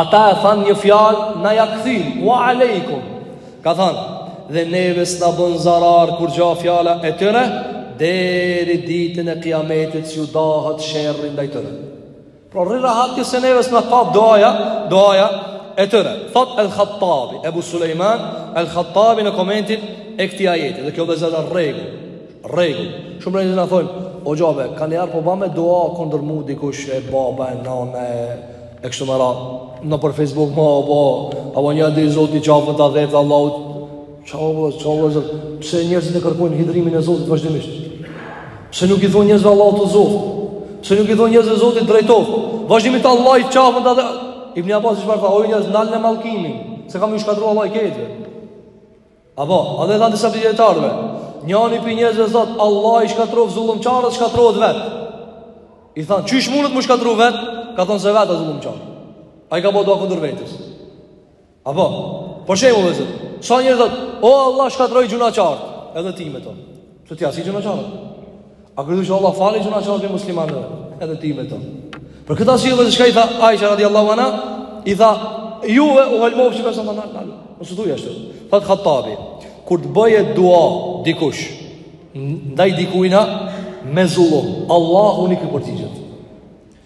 ata e thanë një fjalë, na ja kthym, wa aleikum. Ka thon, dhe neve s'na bën zarar kurgjo fjala e tyre, deri ditën e kiametit që ju dahet shërri ndaj tyre. Pra rri rahat ti se neve s'na kap duaja, duaja e tyre. Thot El Khattabi, Ebu Suleiman, El Khattabi në komentin e këti ajeti. Dhe kjo vllezër rregull, rregull. Shumë herë na thojnë, o hoxhë, kanjëherë po bajnë dua kundër mu dikush e baba e nane e, e kështu me radhë. Nëpër Facebook ma, apo, apo njëri Zoti qafën ta theftë, Allahu, Çau vëllaz, çau vëllaz. Pse njerëzit e kërkojnë hidhrimin e Zotit vazhdimisht? Pse nuk i thon njerëzve Allahu të zof? Pse nuk i thon njerëzve Zoti t'drejtoftë? Vazhdimisht Allahu qafën ta. Ibn Abbasi çfarë tha? O njerëz, ndalni mallkimin, se ka me ju shkatrru Allahu i ka thënë. Apo, edhe tha disa dijetarëve, njani prej njerëzve thot, Allahu i shkatrroftë zullumqarët, shkatrrohet vetë. I tha, qysh munet m'u shkatrru vetë? Ka thonë se vetë asht zullumqar. Ai ka bo dua kundër vetes. Apo, për shembull, vllezër, sa njerëz thonë, o Allah, shkatrroj gjynahqarët, edhe ti me to. Që ti je si gjynahqarët. A kur thush Allah, fali gjynahqarët muslimanë, edhe ti me to. Për këtë arsye vllezër, i tha, Aisha, radiallahu anha, i tha, juve, u helmofsh, që përsa, nalu, nalu, nëse duaja, është, thotë Khattabi, kur të bëje dua, dikush, ndaj dikujna, me zullum, Allahu nuk i përgjigjet.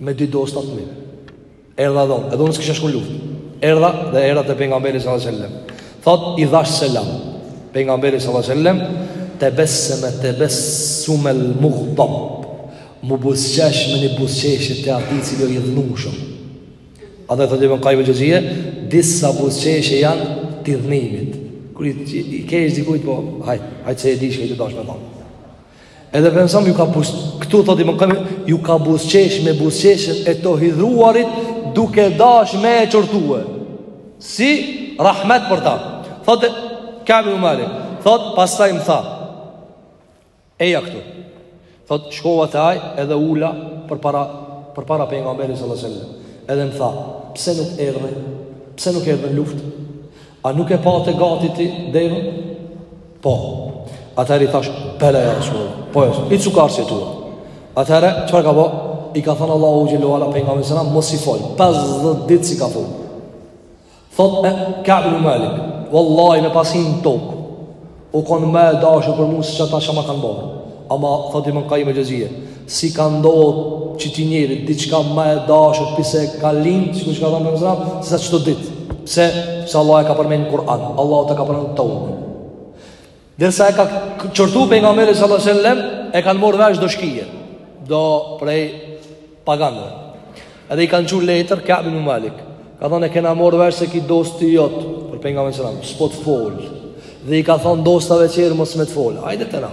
me dy dosta të mirë. Erdha thotë edhe unë s'kisha shku n'luftë. Erdha dhe erdha te pejgamberi sallallahu alajhi wasallam. Thot i dhash selam. Pejgamberi sallallahu alajhi wasallam tebesseme tebessumel mughdab. Mu buzqesh me një buzqeshje të atij i cili është i hidhnushëm. Edhe thotë Ibn Qayyim al-Xheuzije, disa buzqeshje janë të hidhnimit. Kur i, i kesh dikujt po, hajt, hajt se e di shka ti dash me thonë. Edhe pejgamberi ju ka buz këtu thotë Ibn Kajimi ju ka buzqesh me buzqeshjen e të hidhëruarit duke dash me e qortue. Si rahmet për ta. Thotë Ka'b ibn Maliki, thotë pastaj më tha. Eja këtu. Thotë shkova te ai edhe u ula përpara përpara pejgamberit sallallahu alajhi wasallam. Edhe më tha, pse nuk erdhe? Pse nuk erdhe në luftë? A nuk e pate gati ti deven? Po, atëherë i thash, bela ja Rasulullah, po e i cukarë që tu. Atëherë, çfarë ka bo? I ka thënë Allahu xhelle ve ala pejgamberit, mos i fol, 50 ditë s'i ka folë. Thotë Ka'b ibn Malik, vallahi me pas hi në tokë, u konë ma e dashtë për mu se qeta që ma kanë bërë. Ama, thot Ibn Kajim el-Xheuzije, S'i ka ndodh qëtij njeri diçka më e dashur prej se ka lind, sikur çka thënë pejgamberi, se sa qajo ditë. Pse? Pse Allah e ka përmendur në Kur'an, Allah e ka përmendur teuben. Derisa e ka qortu pejgamberi sallallahu alajhi wasallam, e kanë marrë vesh do shkije. Do prej paganëve. Edhe i kanë çu letër Ka'b ibn Malik. Ka thonë e kena marrë vesh se ky dosti jot për pejgamberin sallallahu alajhi wasallam, s'po të fol. Dhe i ka thonë dostave tjerë mos me të fol. Hajde te na.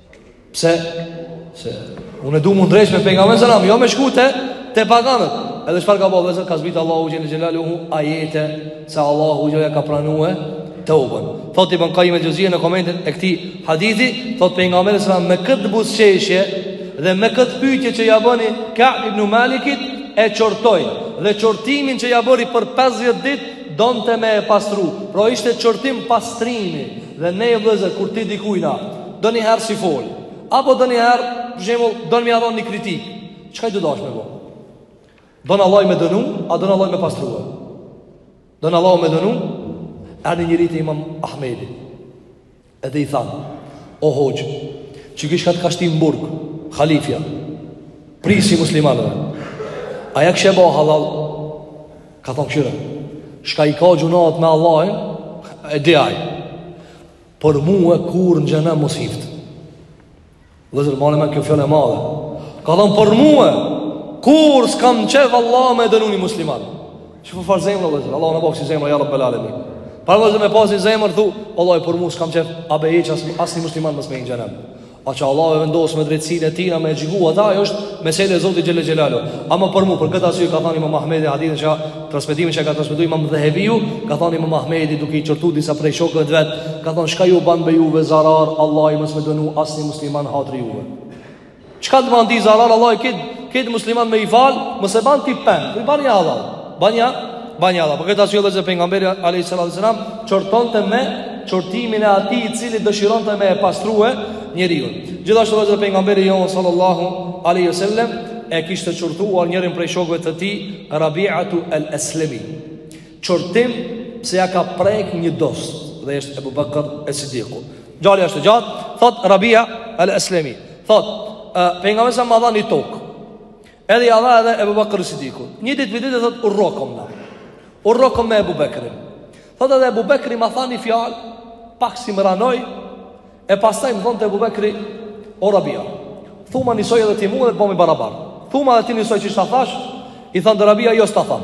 Pse? Se unë du mu ndreq me pejgamberin alejhi selam, jo me shku te, te paganët. Edhe çfarë ka bo vllezër, ka zbritë Allahu xhelle xhelaluhu ajete se Allahu ja ka pranue teuben. Thot Ibn Kajim el-Xheuzije në komentin e këtij hadithi, thot pejgamberi me këtë buzqeshje dhe me këtë pytje që ja bëni Ka'b ibn Malikit e qortoi. Dhe qortimin që ja bëri për 50 dit, donte me e pastru. Pra ishte qortim pastrimi, Dhe ne vëllezër kur ti dikujt najherë s'i fol, apo ndonjëherë, për shembull, don me i dhon një kritikë. Çka i do dash me bë? Don Allahu me dënu, a don Allahu me pastrua? Don Allahu me dënu, erdh një njeri te imam Ahmedi. Edhe i tha, o hoxhë, qiki shka të ka shti në burg, khalifja, prijsi i muslimanëve, a ja kishe bo hallall, Ka thonë kqyre Shka i ka gjynahet me Allahin E di aj Për mue kurrë në xhehenem mos hift Vllezër mani men kjo fjalë e madhe Ka thonë për mue kurrë s'kam qef Allah me dënu një musliman Çfarë farë zemre vllezër Allah na boftë ksi zemre Ja Rabbel alemin Pra vllezër me pas ni zemër Thu vallahi për mu s'kam qef Abe hiç asnjë musliman mos me hi n'xhehenem Pa që Allah e vendosë me drejtsinë e tina me i gjyku ata, ajo është mesele e Zotit xhel-le xhelaluhu. Ama për mu, për këtë arsye, ka thanë imam Ahmedi, adin që transmetimin që ka transmetu imam Dhehebiu, ka thanë imam Ahmedi duke i qortu disa prej shokëve të vet, ka thanë çka ju ban be juve zarar, Allahi mos me dënu asnjë musliman hatri juve. Çka të ban ty zarar, Allahi këtë, këtë musliman me i falë, mëse banë ti penë, i banja hallall. Banja, banja hallall. Për këtë arsye edhe pejgamberi alayhi salatu wasalam qortonte me qortimin e atij i cili dëshironte me e pastrue njeriun. Gjithashtu edhe pejgamberi jon sallallahu alaihi wasallam e kishte qortuar njërin prej shokëve të tij Rabi'atu al-Aslami. Qortim pse ja ka prek një dost dhe është Abu Bakr as-Siddiq. Gjali është gjat, thot Rabia al-Aslami. Thot, pejgamberi sa më dha një tokë. Edhe ja dha edhe Ebu Bakr Sidikut. Një ditë për ditë thotë u rrokëm na. U rrokëm me Ebu Bakrin. Thotë edhe Ebu Bakri ma tha një fjalë, pak si më ranoi, e pastaj më thonte Ebu Bakri, o Rabia, thuma njësoj edhe ti mu dhe të bomi barabar. Thuma edhe ti njësoj qysh ta thash, i thonte Rabia, jo s'ta tham.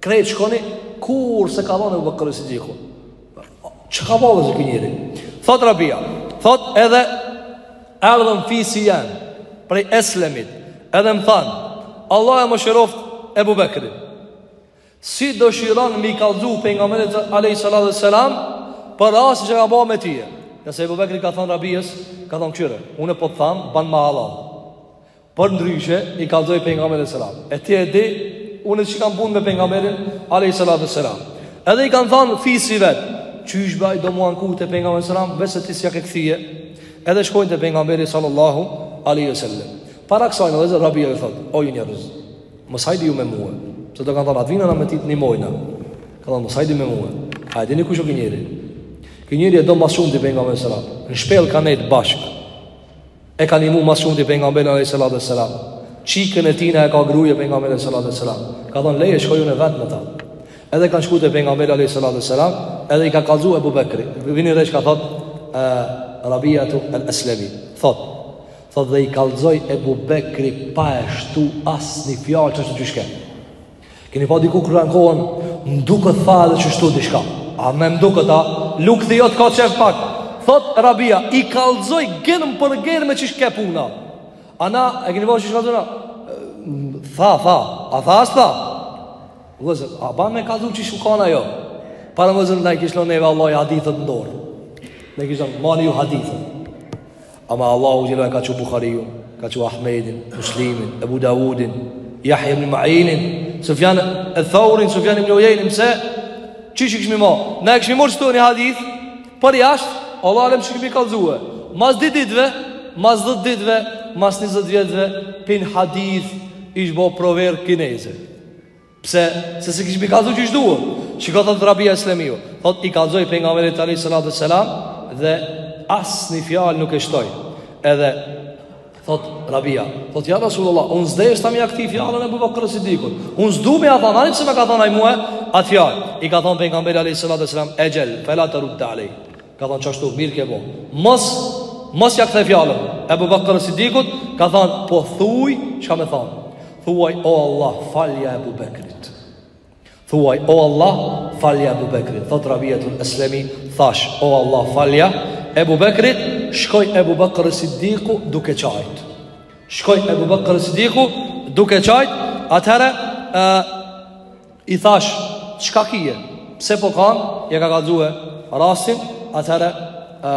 Krejt shkoni, kur s'e ka lanë Ebu Bekër es-Sidiku. Çka ba vllezër ky njeri? Thot Rabia, thot edhe erdhën fisi jem, prej Eslemit, edhe më thanë, Allahu e mëshiroft Ebu Bekrin. Si dëshiron mi kallzu pejgamberit alejhi salatu ve selam, për asaj çka ba me tye. Se Ebu Bekri i ka thanë Rabies, ka thanë këqyre, unë po të tham, banma hallall. Përndryshe, i kallzoj pejgamberit selam. E ti e di, unë çka kam punë me pejgamberin alejhi salatu ve selam. Edhe i kanë thanë fisi vet, qysh bajn do me u anku te pejgamberi selam, veç se ti s'ja ke kthye. Edhe shkojnë te pejgamberi, sallallahu alejhi ve selem. Para kësaj vllezër, Rabia i thotë, o ju njerëz, mos hajdi ju me mue, se do kanë thanë, hajt vina me ty të nimojna. Ka thanë, mos hajdi me mue, a e dini kush u ky njeri? Kët njeri e do ma s'shumti pejgamberi selam. Në shpellë ka nejt bashkë. E ka nimu ma s'shumti pejgamberin salatu ve selam Çikën e tina e ka gruje pejgamberi salatu ve selam Ka thonë leje shkoj unë vetë me ta Edhe kanë shku te pejgamberi alejhi salatu ve selam Edhe i ka kallzu Ebu Bekri Vini re çka thot Rabiatu el Eslemi Thot Thot dhe i kallzoi Ebu Bekri pa e shtu asnjë fjalë që që qysh ke Keni pa diku kërë në kohën, më duket tha edhe qeshtu diçka. A më më duket a, lukthi jot ka qef pak. Thot, Rabia, i kallzoi germë për germë qysh ke puna. A na, e keni pa qysh kallzojna? Tha, tha, a tha, a s'tha. Vllezër, a ban me kallzu që shukana jo. Pra vllezër, na i kish lon neve Allahi hadithet në dorë. Na i kish lon, mani ju hadithet. Ama Allahu xhele ka çu Buhariun, ka çu Ahmedin, Muslimin, Ebu Davudin, Jahja ibn Mainin, Sufjan Theuriun, Sufjan ibn Ujejnen, pse? Qi kishmi mo? Na e kishim marrë qëtu një hadith, por jashtë, Allah alem si e kishmi kallzue. Mas dy ditve, mas 10 ditve, mas 20 vjetëve, prej një hadith ish bo proverb kineze. Pse? Se s'e kishmi kallzu qysh duhet. Kështu thotë Rabia Eslemiu. Thot i kallzoj pejgamberit alejhi salatu ve selam dhe asnjë fjalë nuk e shtoj. Edhe thot Rabia. Thot ja Rasulullah, unë s'deshta me ja kthy fjalën Ebu Bekër Sidikut. Unë s'du me ia than atij që me ka thon ai mue atë fjalë. I ka thonë pejgamberi alejhi salatu ve selam exhel, fela terudde alejh. Ka thënë qashtu, mirë ke bo. Mos mos ja kthe fjalën Ebu Bakr Sidikut. Ka thënë, po thuaj çka më thon. Thuaj o Allah, falja Ebu Bekrit. Thuaj o Allah, falja Ebu Bekrit. Thot Rabiatul Eslemi, thash o Allah, falja Ebu Bekrit, shkoi Ebu Bakr Sidiku duke qajt. Shkoi Ebu Bakr Sidiku duke qajt, atëherë I thash, çka kije? Pse po kan? Ja ka kallzue rastin, atëherë ë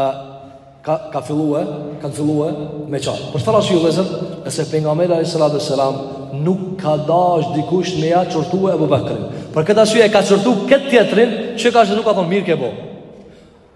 ka ka fillue, ka fillue me qajt. Për çfarë arsye vëllezër? Se pejgamberi alayhis salatu sallam nuk ka dash dikush me ja çortue Abu Bakrin. Për këtë arsye e ka çortu këtë tjetrin, që ka, që nuk ka thonë mirë ke bo.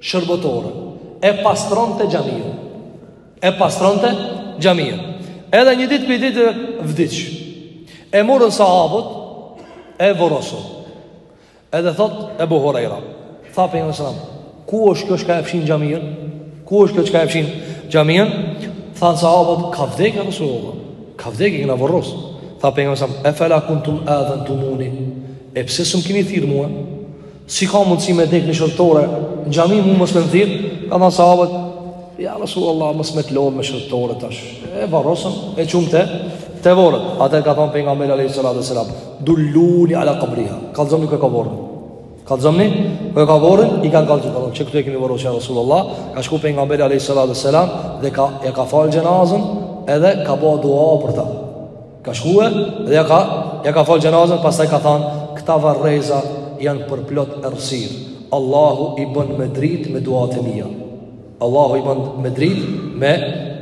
shërbëtore e pastronte xhaminë. E pastronte xhaminë. Edhe një ditë prej ditë vdiq. E morën sahabët e vorrosën. Edhe thot Ebu Hurejra, tha pejgamberi alejhi selam, ku është kjo çka e fshin xhamien? Ku është kjo çka e fshin xhamien? Thanë sahabët, ka vdekë ja Rasulullah, ka vdekë e kena vorrosë. Tha pejgamberi alejhi selam, e fela kuntum adhentumuni, e pse s'më kini thirrë mua? Si ka mundësi me dek një shërbëtore në xhami mu mos me më thirrë Kanë thanë sahabët Ja Rasul Allah mos me të lodhë me shërbëtore tash E varrosëm e çumë te te vorret Atëherë ka thonë pejgamberi alejhi salatu ve selam Dulluni ala kabriha Kallzomni ku e ka vorrin Kallzomni ku e ka vorrin I kanë kallzu Qe këtu e kemi varrosë Ja Rasul Allah Ka shku pejgamberi alejhi salatu ve selam Dhe ja, ja ka falë xhenazën Edhe ka ba dua për ta Ka shkue dhe ja ka, ja ka falë xhenazën, pastaj ka thanë, këta varreza janë përplot errësirë. Allahu i bën me dritë me duatë e mija. Allahu i bën me dritë me,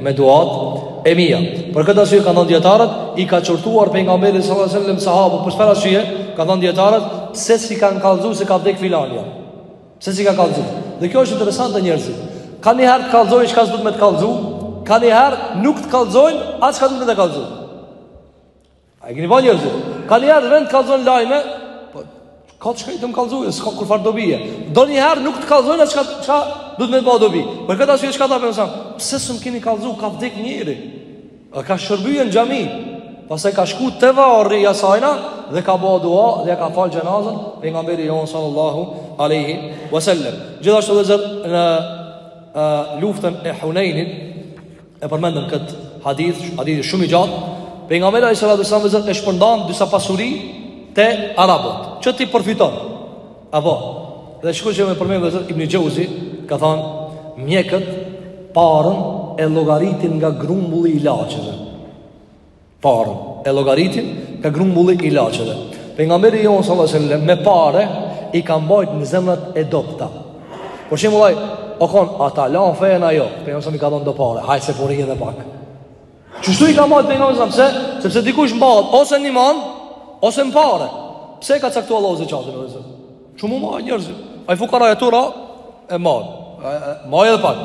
me duatë e mija. Për këtë arsye, kanë thanë dijetarët, i ka qortuar pejgamberi alejhi salatu ve selam sahabët, për çfarë arsye, kanë thanë dijetarët, se s'i kanë kallëzu se ka vdek filanja. Pse s'i ka kallxu? Dhe kjo është interesante njerëzit. Kanjëherë të kallxojnë çka s'duhet me të kallxu, kanjëherë nuk të kallxojnë as çka duhet me të kallxu. A i keni pa njerëzit? Kanjëherë vijnë të kallxojnë lajme, po ka çka i të më kallxu, s'ka kurrfarë dobie. Ndonjëherë nuk të kallxojnë as çka çka duhet me të ba dobi. Për këtë arsye çka tha pejgamberi? Pse s'm keni kallxu ka vdek njeri? E ka shërby në xhami Pastaj ka shku te varri i asajna Dhe ka bo dua dhe ia ka fal xhenazen Pejgamberi jonë sallallahu aleyhi wasallam Gjithashtu vëllezër në uh, luftën e Hunejnit E përmendëm këtë hadith Hadith shumë i gjatë Pejgamberi sallallahu aleyhi wasallam E shpërndan disa pasuri te arabët Që t'i përfiton Apo, dhe shku që me përmend vëllezër, Ibni Xheuzi, ka thonë, mjekët paren e llogaritin nga grumbulli i ilaçeve. Paren e llogaritin nga grumbulli i ilaçeve. Pejgamberi jonë, sallallahu alejhi wasallam me pare, i ka mbajt në zemrat e dobta. Për shembull aj, o konë, a ta lanë fenë a jo, pejgamberi i ka dhonë do pare, hajë se pori po edhe pak. Qështu i ka mbajt pejgamberi sa pse? Sepse dikush mbahet ose në iman, ose në pare. Pse ka caktuar Allahu zekatin vëllezër? Që m'u majt njerëzit. Ai fukara e tura e maj. Maj edhe pak.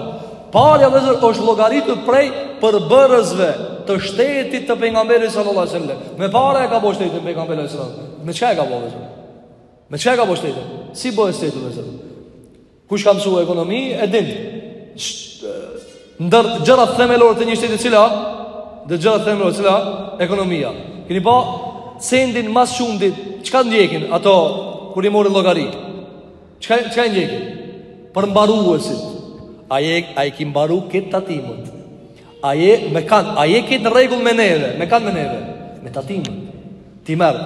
Parja vëllezër është llogaritur prej përbërësve të shtetit të pejgamberit sallallahu alajhi wasallam. Me pare e ka bo shtetin pejgamberi sallallahu alajhi wasallam. Me çka e ka bo vëllezër? Me çka e ka bo shtetin? Si bëhet shteti vëllezër? Kush ka mësuar ekonomi e din. Ndër gjërat themelore të një shtetit cila, ndër gjërat themelore cila ekonomia. Keni pa sendin ma së shumti, çka ndjekin ato kur i marrin llogari? Çka çka ndjekin? Përmbaruesit. A i a i ki mbaru këto tatimet? A je me kan, a je kit në rregull me neve, me kan me neve, me tatimin. Ti merr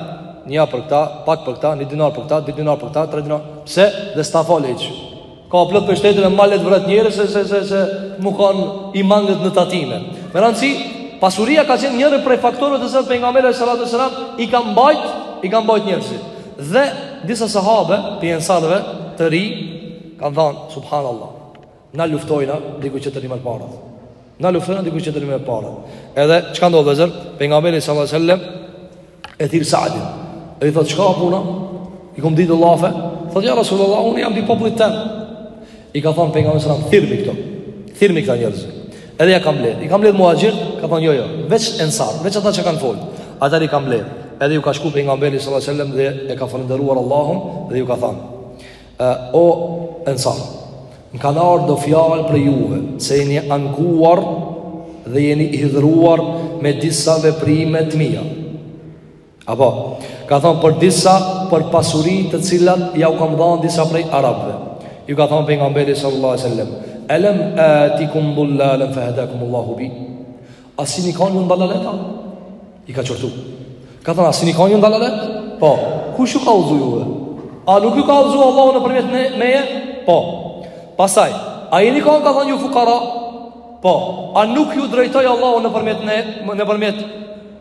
një për këta, pak për këta, një dinar për këta, dy dinar për këta, tre dinar. Pse? Dhe s'ta fal hiç. Ka plot për shtetin e malet vret njerëz se se se se mu kanë i mangët në tatime. Me rëndësi, pasuria ka qenë njëri prej faktorëve të cilat pejgamberi sallallahu alajhi wasallam i ka mbajt, i ka mbajt njerëzit. Dhe disa sahabe, prej ensarëve të ri, kanë thënë subhanallah Na luftojna dikush tjetër i merr paret Na luftojna dikush tjetër i merr paret Edhe çka ndodh vëllezër Pejgamberi alejhi salatu selam E thirr Saadin E i thot çka puna I kom ndi do llafe Thot ja Rasulullah Unë jam prej popullit tem I ka thonë pejgamberi selam Thirrmi këto Thirrmi këta njerëz Edhe ia ka mbledh I ka mbledh muhaxhirët Ka thonë jo jo Veç ensarë Veç ata që kanë fol Ata i ka mbledh Edhe ju ka shku pejgamberi alejhi salatu selam Dhe e ka falënderuar Allahun Dhe ju ka thonë E o ensar, më kanë ardhur do fjalë prej juve se jeni ankuar dhe jeni hidhëruar me disa veprime të mia. Apo, ka thonë për disa për pasuri të cilat jau kam dhanë disa prej arabëve. Ju ka thonë Pejgamberi sallallahu alejhi ve sellem, Elem atikum dhullalen fe hedakum Allahu bi. A s'jeni kanë ju në dalalet a? I ka qortu. Ka thënë, a s'jeni kanë ju në dalalet? Po, kush ju ka udhëzu juve? A nuk ju ka udhëzu Allahu nëpërmjet me, meje? Po. Pastaj, a jeni kanë ka thënë ju fukara? Po, a nuk ju drejtoi Allahu nëpërmjet ne, nëpërmjet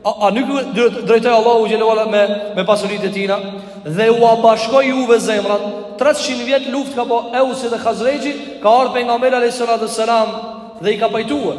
A, a nuk ju drejtoi Allahu xhele ve ala me, me pasuritë e tina Dhe ua bashkoi juve zemrat 300 vjet luftë ka bo Eusi dhe Khazrexhi Ka ardh Pejgamberi a.s. Dhe i ka pajtuar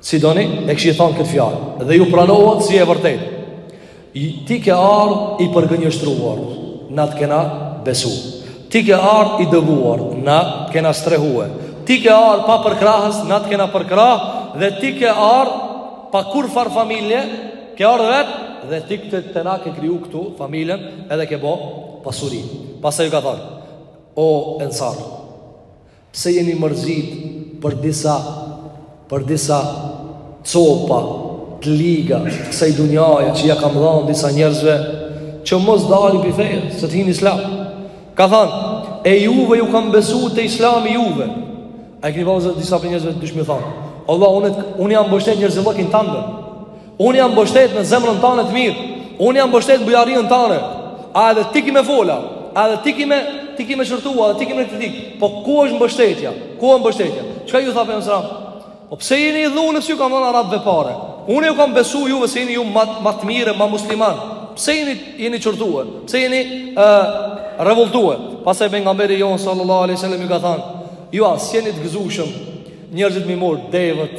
Si doni, e kishit thonë këtë fjalë, dhe ju pranohet si e vërtetë. Ti ke ardh i përgënjeshtruar, na të kena besu. Ti ke ardh i dëbuar, na të kena strehue. Ti ke ardh pa përkrahës, na të kena përkrah, dhe ti ke ardh pa kurrfarë familje, ke ardh vetë, dhe ti këtu te na ke kriju këtu familjen, edhe ke bo pasurinë. Pastaj ju ka thonë, o ensar, Pse jeni mërzit për disa për disa copa të liga kësaj dunjaje që ja kam dhënë disa njerëzve që mos dalin prej feje, sa të hinë n'islam. Ka thënë, e juve ju kam besu te islami i juve. A e keni pa ju disa prej njerëzve të dush me i thënë, vlla, unë, unë jam mbështet n'njerëzillëkin tand. Unë jam mbështet në zemrën tane të mirë Unë jam mbështet në bujarinë tane A edhe ti ki me fol a A edhe ti ki me Ti ki me qortu a A edhe ti ki me kritiku Po ku është mbështetja Ku është mbështetja Çka ju tha Pejgamberi a.s. Po pse jeni idhnu Që ju kam dhënë arabëve pare Unë ju kam besu juve se jeni ju ma t', ma t'mirë Ma musliman Pse jeni, jeni qortue Pse jeni uh, revoltue Pastaj Pejgamberi jonë Sallallahu alejhi ve sellem Ju ka thanë Ju a s'jeni të gëzushëm Njerëzit me i marrë devet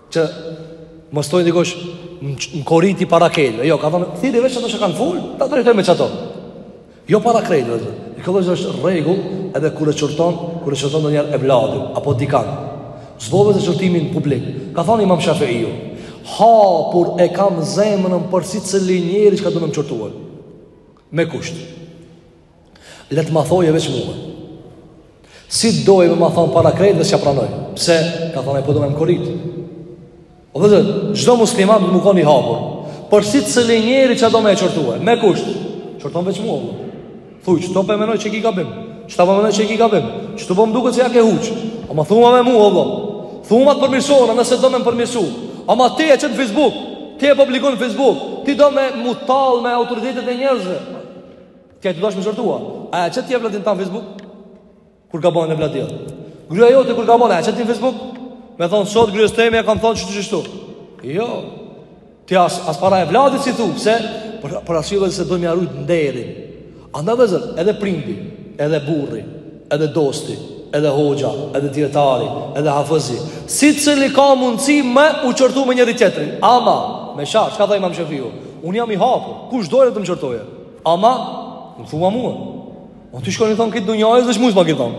Që mos t'thojë dikush më koriti para krejtve. Jo, ka thonë, thirri veç ato që kanë fol, ta drejtoj me qato. Jo para krejtve, vllezër. E kjo është rregull edhe kur e qorton, kur e qorton ndonjëherë evladin, apo dikan. S'bovet edhe qortimi n'publik. Ka thonë imam Shafiu. Hapur e kam zemrën për secili njeri çka do me më qortuar. Me kusht. Le të ma thojë veç mua. Si të dojë me ma thonë para krejtve s'ja pranoj. Pse, ka thonë e po do me më korit. O vllezër, çdo musliman me konë i hapur për secili njeri që do me e qortue. Me kusht, qortom veç mua, vlla. Thuj, qeto pe menoj që ki gabim. Qeta po menoj që ki gabim. Qetu po më duket që ja ke huq. Ama thuma me mua, vlla Thuma të përmirësona nëse do me më përmirësu. Ama ti e qet në Facebook. Ti e publikon në Facebook. Ti do me m'u tall me autoritetet e njerëzve. Kë të dush me qortua. A e qet ti evladin tan Facebook? Kur gabon evladi. Gruaja jote kur gabon, a e qet ti Facebook? Me thon sot gruas teme e kam thon çu çu Jo. Ti as as para evladit s'i thu, pse? Për për arsye se do me ia rujt nderin. Andaj vllezër, edhe prindi, edhe burri, edhe dosti, edhe hoxha, edhe dietari, edhe hafizi, secili ka mundësi me u qortu me njëri tjetrin. Ama, me shah, çka tha Imam Shafiu? Un jam i hapur, kush don të më qortoje? Ama, më thua mua. O ti shkon i thon krejt dunjas, s'është mua s'po thon.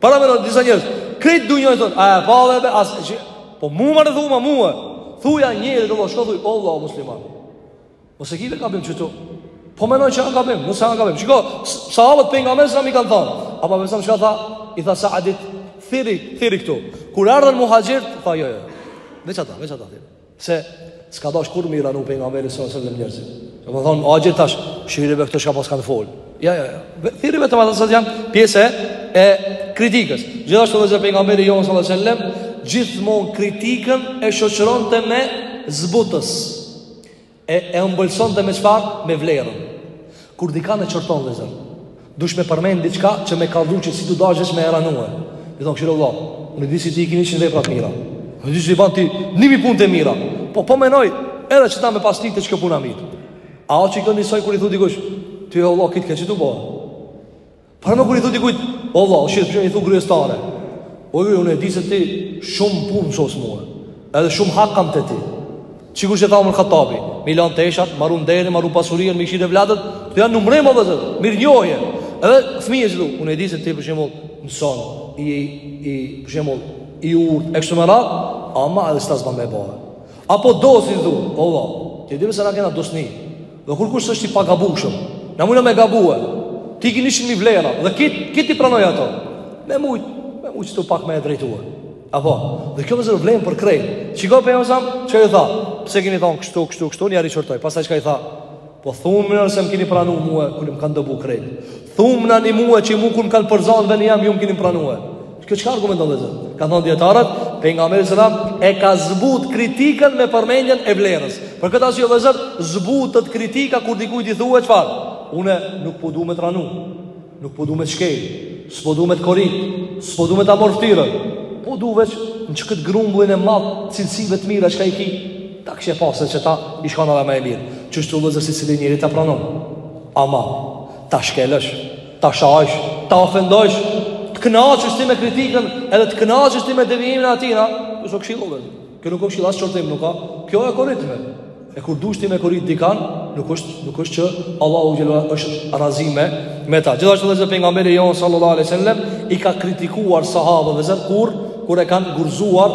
Para me disa njerëz, krejt dunjas thon, a e fave be as që po mua më thua mua. Thuja njëri do të shkoj thuj, o vlla musliman. Mos e ki gabim qështu. Po më që ka gabim, mos ka gabim. Shiko, sahabët pejgamberit selam kanë thon. Apo më thon çka tha? I tha Saadit, thirri, thirri këtu. Kur ardhën muhaxhir, tha jo jo. Veç ata, veç ata. Se s'ka dasht kurr me i ranu pejgamberi sallallahu alajhi wasallam njerëzit. Do të thonë agjë tash, shihni këta çka paskan fol. Jo jo jo. Thirri vetëm ata që janë pjesë e kritikës. Gjithashtu edhe pejgamberi jon sallallahu alajhi wasallam gjithmonë kritikën e shoqëronte me zbutës. E e ëmbëlsonte me çfarë? Me vlerën. Kur dikan e qorton vllezër dush me përmend diçka që me kallzu që s'je tu dasht veç me e ranue I thon kshyr o vlla un e di se ti i ki njëqind vepra t'mira un e di se i ban ti nimi pun të mira Po po menoj edhe qeta me pas ti të që kjo puna e mirë A o që i këndi saj kur i thu dikush Ti o vlla kit keq je tu bo Para më kur i thu dikujt, o vlla, kshyr, për shembull i thu gryes tane. O gru, unë e di se ti shumë punë m'i sos mua. Edhe shumë hak kam te ti. Sikur që tha Omer ibn Hattabi, m'i lan teshat, ma run nderin, ma run pasurien, m'i kshyr evladët, të janë numre më vllezër, mirënjohje. Edhe fmije që du, unë e di se ti për shembull mëson, i, i për shembull i urtë, e kështu me radhë, ama edhe së tasë më me bërë. Apo dostit, o vlla, ti di përse na kena dostni, Dhe kurkush s'është i pagabushëm, na mujna me gabue. Ti ke njëqind mijë vlera dhe krejt krejt i pranoj ato. Me mujt, me mujt tu pak me e drejtue. Apo, dhe kjo vllezër vlen për krejt. Shiko pejgamberi selam, çka i tha? Pse keni thon kështu, kështu, kështu, njëherë i qortoi. Pastaj çka i tha? Po thuni se më keni pranuar mua, kur më kanë dëbu krejt. Thumë na nimue që mu kur më kanë përzanë edhe un jam ju më kini më pranuë. Kjo çka argumenton vllezër? Ka thonë dijetarët, pejgamberi selam, e ka zbut kritikën me përmendjen e vlerës. Për kët arsye vllezër, zbutet kritika kur dikujt i thue çfarë. Une nuk po du me të ranu, nuk po du me të shkel, s'po du me të korit, s'po du me ta marr ftyrën. Po du veç në që këtë grumbullin e madh, cilësive të mira çka i ki, ta kishe pas qeta ishe kanë edhe ma e mirë. Qështu vllezër secili njeri ta pranon. Ama, Ta shkelësh, ta shajsh, ta ofendojsh, të kënaqesh ti me kritikën, edhe të kënaqesh ti me devijimin e atina. A osht këshillë? Kjo nuk o këshillë, as çortim nuk a. Kjo e koritme. E kur dush ti me korit dikan, nuk është nuk është që Allahu xhel-le është razi me me ta. Gjithashtu edhe pejgamberi jonë sallallahu alaihi wasallam i ka kritikuar sahabët dhe zot kur kur e kanë gurzuar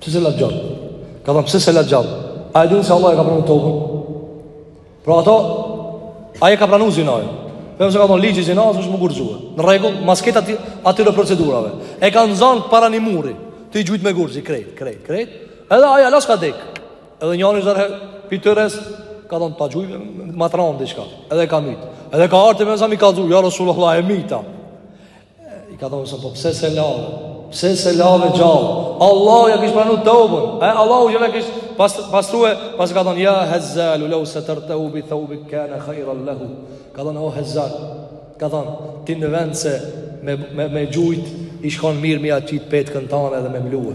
Pse se la gjallë? Ka thonë, pse se la gjallë? A e dinë se Allah e ka pranu toben? Pra ato, a e ka pranu zinanë? Përse ka thonë, ligji i zinasë është me gurëzue. Në rregull, mas krejt aty, atyre procedurave. E ka nzanë para një muri, tu e gjujtë me gurë zi, krejt, krejt, krejt. Edhe aja, hala s'ka dekë. Edhe njani prej tyre, ka thonë, ta gjuj, ma t'randë, diçka. Edhe e ka mytë. Edhe ka ardhë, pejgamberit i ka kallzu, ja Rasulullah, e myta. I ka thonë se po pse s'e lave? Pse s'e lave gjallë? Allahu ja kish pranu toben. E, Allahu xhel-le ia kish pas, pastrue, pas ka thonë, ja hezzalu, lau setertehu bi theubike kane khajra lehu. Ka thonë, o hezzal, ka thonë, ti në vend se me, me, me gjujt, ish kon mirë me ia qitë petkën tane dhe me mlue.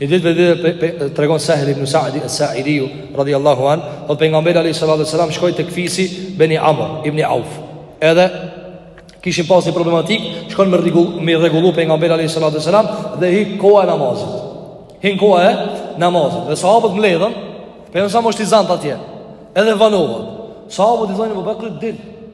Një ditë prej ditëve tregon Sehl ibn Sa'di es-Sa'idiu, radijallahu anh, dhe pejgamberi alejhi salatu ve selam, shkoi tek fisi Beni Amr, ibn Auf. Edhe kishin pas një problematikë, shkon me, rregull, me rregullu pejgamberi alejhi salatu ve selam, dhe hi koha e namazit. Hi koha e namazit. Dhe sahabët mledhen, pejgamberi selam osht i zantë atje, edhe vonohet. Sahabët i thojnë Ebu Bekrit dil.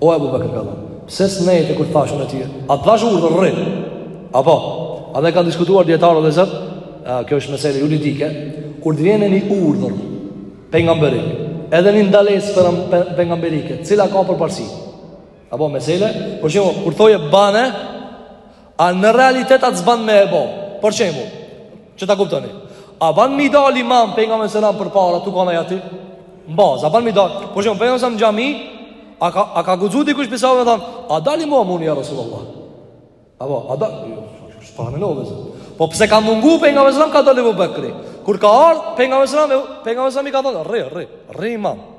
O Ebu Bekr ka thënë, pse s'nejte kur thashë unë tye? A të thashë urdhër rri? Apo, a dhe kanë diskutuar dijetarët dhe zëtë? Kjo është mesele juridike. Kur të vjen një urdhër pejgamberik, edhe një ndalesë pejgamberike, cila ka përparësi? Apo, mesele, për shembull, kur thoje bane, A në realitet atë s'ban me e bo Për shembull Që ta kuptoni A ban mi dal imam pejgamberit selam përpara Tu kanë aty Në namaz A ban mi dal Për shembull pejgamberi selam në xhami A ka, a ka guxu dikush pi sahabëve me than A dal imam unë ja Rasulullah A ba A dal S'e paramendove Po pse ka mungu pejgamberi selam ka dal Ebu Bekri Kur ka ardh pejgamberi selam Pejgamberi selam i ka than Rri, rri, rri imam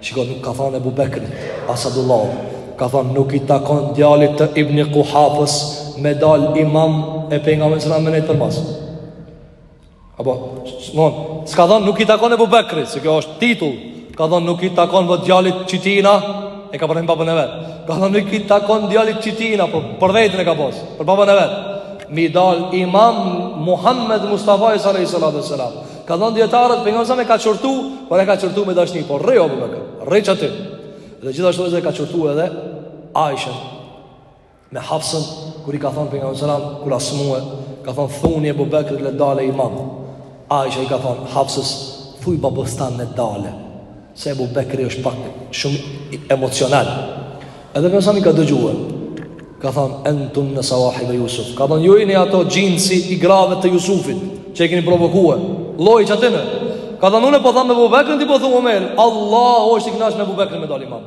Shiko nuk ka thënë Ebu Bekri, radijallahu, ka thënë nuk i takon djalit të Ibni Kuhafës me dal imam e pejgamberi selam me nejtë përmas. Apo, non, s'ka thënë nuk i takon Ebu Bekri, se kjo është titull, ka thënë nuk i takon djalit qitina, e ka përmend babën e vetë, ka thënë nuk i takon djalit qitina, për, po për vejtën e ka pasë, për babën e vetë, mi dal imam Muhammed Mustafa alejhi salatu ve selam Kanë thënë dijetarët pejgamberi selam e ka çortu, por e ka çortu me dashni, por rri Abu Bekr, rri çaty. Dhe gjithashtu edhe ka çortu edhe Aisha me Hafsën kur i ka thënë pejgamberi selam kur a smue, ka thënë thuni Abu Bekr le dalë imam. Aisha i ka thënë Hafsës, thuj babës tan le dalë. Se Ebu Bekri është pak shumë emocional Edhe Pejgamberi alejhi selam ka dëgjue Ka thonë, entunne sawahibu Jusuf Ka thonë, ju jeni ato gjinsi i grave të Jusufit Që i keni provokue Lloji i atyne Ka thonë, unë po tham Ebu Bekrin ti po thu Omer Allahu është i knaq me Ebu Bekrin me dal imam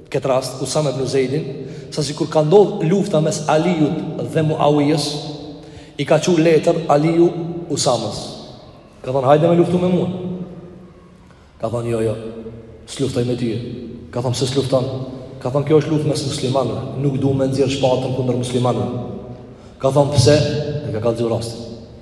këtë rast, Usame ibn Zeidin, sa sikur ka ndodh lufta mes Alijut dhe Muawiyes, i ka çu letër Aliju Usames. Ka thonë, hajde me luftu me mua. Ka thonë, jo, jo, s'luftaj me tyje. Ka thonë, pse s'luftan. Ka thonë, kjo është luftë mes muslimanë, nuk du me nxjerrë shpatën kundër muslimanë. Ka thonë, pse? Dhe ka kallzu rastin.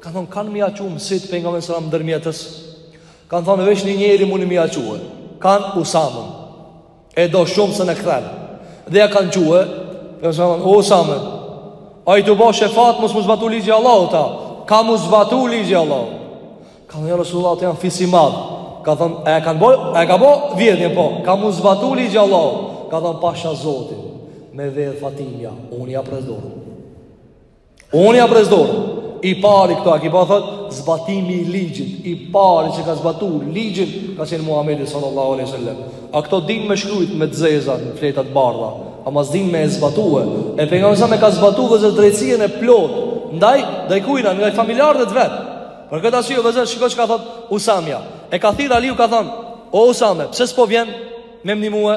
Ka thonë, kan me ja çu si te Pejgamberi alejhi selam ndërmjetës? Kanë thonë, veç një njeri mun me ja çue. Kan? Usamën. E do shumë s'na e kthen. Dhe ja kanë çue Pejgamberit Usamën. Ai t'bo shefat, mos m'u zbatu ligji i Allahut, tha. Ka m'u zbatu ligji i Allahut. Ka thonë, ja Rasulullah, kta janë fis i madh. Ka thonë, e kanë bo, e ka bo, vjedhjen? Po. Ka m'u zbatu ligji i Allahut. Ka thonë, pasha Zotin. Me vjedhë Fatimja, unë ja pres dorën. Unë ja pres dorën. I pari këto a ki pa thot, zbatimi i ligjit, i pari që ka zbatu ligjin, ka qenë Muhammedi sallallahu alaihi sallam. A këto din me shkrujt me të zeza n'fleta t'bardha, ama s'din me e zbatue. E Pejgamberi alejhi selam ka zbatu vllezër drejtësinë e plotë, ndaj, edhe kujna, ndaj familjarëve të vet. Për këtë arsye, vllezër shiko çka thot Usamja. E ka thirrë Aliu ka thon, o Usame, pse s'po vjen me m'nimue?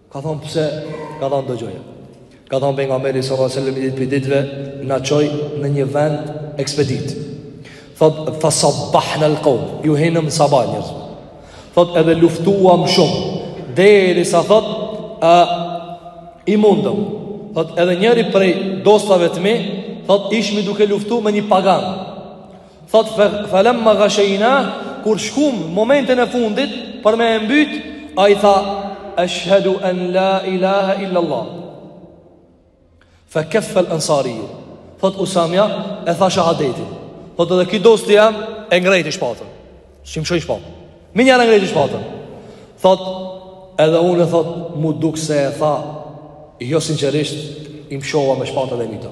Ka thonë pse, ka thonë dëgjo. Ka thonë Pejgamberi sallallahu alaihi wasallam i ditë prej ditëve, na çoi në një vend ekspeditë. Thot, fa sabbahna al-kawm, ju hinëm sabah njerëzve. Thot, edhe luftuam shumë, derisa thot, a, i mundëm. Thot, edhe njëri prej dostave të mi, thot, ishmi duke luftu me një pagan. Thot falamma ghashayna kur shkum momentin e fundit për me e mbyt ai tha ashhadu an la ilaha illa allah fa kaffa al ansari thot usamja e tha shahadetin thot edhe ky dosti jem e ngrejti shpatën s'i mshoi shpatë menjëherë e ngrejti shpatën thot edhe unë thot mu duk se e tha jo sinqerisht i mshova me shpatë dhe e myta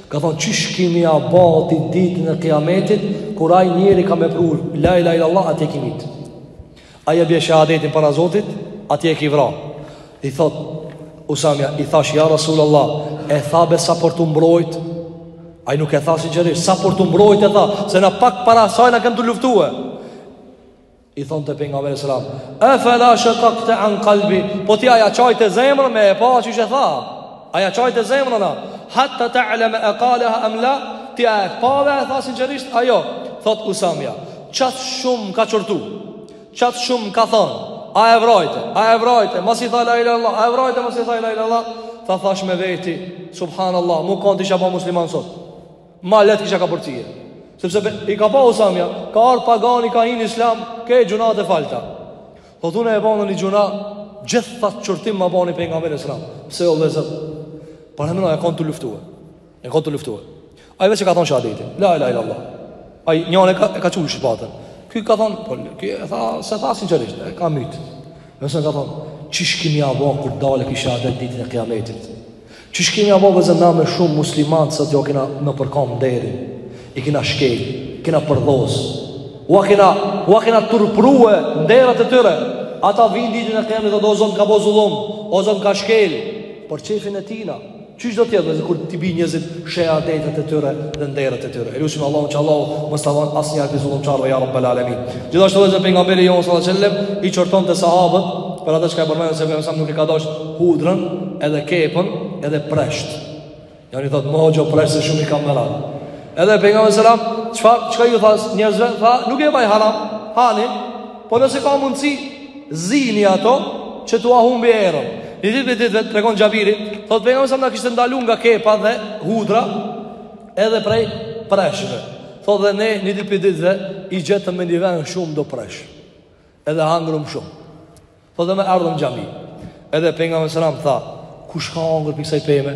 Ka thonë qysh ki me ia ba ti ditën e kiametit Kur ai njeri ka me pru La ilaha illa Allah ditën e kiametit Ai e bje shahadetin para Zotit A ti e ki vra I thot Usamja i thash ja Rasul Allah E tha be sa për t'u mbrojt Ai nuk e tha sinqerisht Sa për t'u mbrojt e tha Se na pak para asajna kem tu luftue I thonte pejgamberi alejhi selam E fela shekakte an kalbihi Po ti a ja çajte zemrën me e pa qysh e tha A ja çajte zemrën a Hatta ta'leme ekaleha em la Ti a e pave e tha sinqerisht a jo Thot Usamja Qaq shumë m'ka qortu Qaq shumë m'ka thonë A e vrajte A e vrajte Masi tha la ilahe illallah A e vrajte Masi tha la ilahe illallah Tha thash me veti Subhanallah Mu kanë t'isha ba musliman sot Ma lehtë kisha kapërcye Sepse i ka pa Usamja Ka ardhë pagani, ka hi në islam Krejt gjynahet e falta Po thu unë e bana një gjynah Gjithë këtë qortim ma bani pejgamberi alejhi selam Pse o vllezër Paramendo e konë tu luftue E konë tu luftue Ai veç e ka thonë shehadetin La ilahe illallah Ai njëni e ka, ka qëllu shpatën Ky ka thonë po, Ky e tha S'e tha sinqerisht E ka mytë Nëse ka thonë Qysh ki me ja bo kur del ky shehadet ditën e kiametit Qysh kemi ja bo vllezër na me shumë musliman sot ja kena nëpërkam nderin i kena shkel kena përdhos ua kena ua kena turprue nderat e tyre ata vijn ditën e kiametit o Zot m'ka bo zullum o Zot m'ka shkel për qejfin e tina Qysh do t'jetë vllezër kur t'i bijn njerzit shehadetet e tyre dhe nderat e tyre. E lusim Allahun që Allahu mos t'na ban asnjërin prej zullumqarve, ja rabbel alemin. Gjithashtu vllezër pejgamberi jonë sallallahu alejhi ve selem, i qortonte sahabët, për atë çka e përmendëm se pejgamberi alejhi selam nuk i ka dosht hudrën edhe kepën edhe presht njoni thotë mo jo presht se shumë i kam merak edhe pejgamberi alejhi selam çfarë, çka ju tha njerzve tha nuk e baj haram hani po nëse ka mundësi zini ato që t'ua humbi erën një ditë prej ditëve tregon Xhabiri thotë pejgamberi alejhi selam na kishte ndalu nga kepa dhe hudra edhe prej preshve thotë dhe ne një ditë prej ditëve i gjetëm me një ven shumë do presh edhe hangrëm shumë Thot dhe ne erdhëm n'xhami Edhe pejgamberi alejhi selam tha Kush ka hangër prej kësaj peme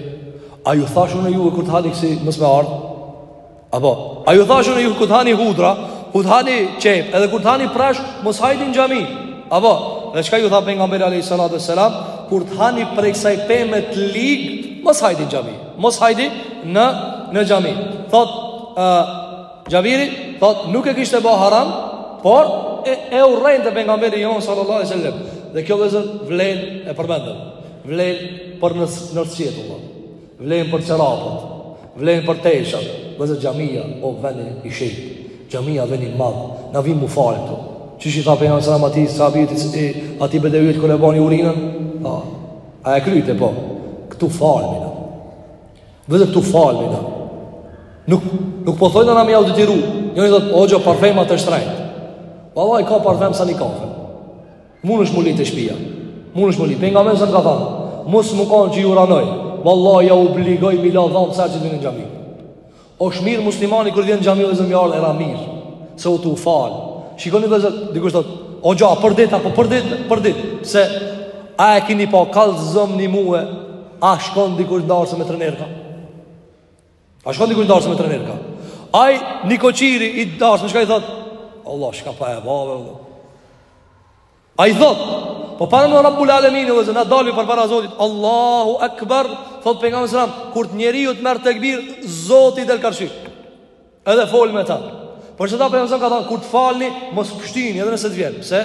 A ju thash unë juve kur të hani kësi mos me ardhë Apo A ju thash unë ju kur të hani hudra Kur të hani qep Edhe kur të hani presh Mos hajdi në xhami Apo Dhe çka ju tha pejgamberi alejhi salatu ve selam Kur të hani prej kësaj peme të lig Mos hajdi në xhami Mos hajdi në, në xhami Thot uh, Xhabiri, thot, nuk e kishte bo haram, por e, e urrejnte pejgamberi jonë, sallallahu alejhi ve selem. Dhe kjo vllezër vlen e përmendëm, vlen për nën, nënsjetulla, vlen për çorapët, vlen për teshat, vllezër xhamija, o veni i shejtë, xhamija veni i madh, na vim mu falë këtu. Qysh i tha pejgamberi alejhi selam atij, sahabit, e, atij bedevit kur e bani urinën, a, a e kryte, po, këtu falë, Vllezër të falmi Nuk, nuk po thom na me jav detyru Njëri thotë, o hoxhë, parfemat shtrejt Vallahi ka parfem sa një kafe Munë është mullit të shpia Munë është mullit, pejgamberi a.s. ka thanë Mos t'më kanë që ju ranoj Vallahi ja obligoj, mi la dhamët Sa që të hin n'xhami Osht mirë muslimani kur vjen n'xhami Vllezër me i ardh era mirë Se osht tu u falë Shikoni vllezër, dikush thotë O hoxhë, për dit, apo për dit, për dit Se a e kini pa kallzomni mue A shkon dikush n'darsëm me trenerka? A shkon dikush n'darsëm me trenerka? Ai nikoqiri i darsmës çka i thot? Allah shka pa e vave. Ai thot, po para Rabbul Alemin vllezër na dalmi përpara Zotit, Allahu Akbar, thot pejgamberi sallam, kur njeriu të merr tekbir, Zoti del karshi. Edhe fol me ta. Për qata pejgamberi a.s. ka than kur të falni, mos pshtyni edhe nëse të vjen. Pse?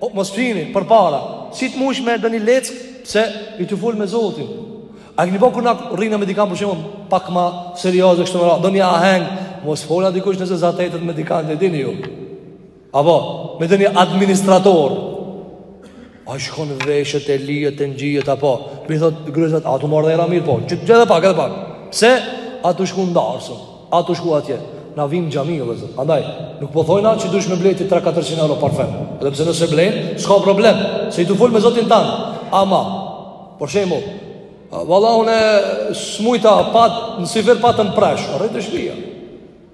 O, mos pshtyni përpara. Si të mush me doni leck, se je tu fol me Zotin. A kini bo kurrë na rrinë me dikan për shembull, pak ma serioze kështu më radh. Doni aheng, mos fol a dikush nëse zatetet me dikan të dini ju. Apo, me doni administrator A shkon veshët e lijët e njët Apo, mi thot grëzat A tu m'ardh era mirë po Qit edhe pak, edhe pak Se, a tu shku n'darsëm A tu shku atje Na vim n'xhami, vllezër Andaj, nuk po thom na që duhesh me ble ti 3-400 euro parfem Edhe pse nëse blen, s'ka problem Se je tu fol me zotin tanë Ama, për shembull Vallahi unë s'mujta pat, Në si patën presh Rri te shpia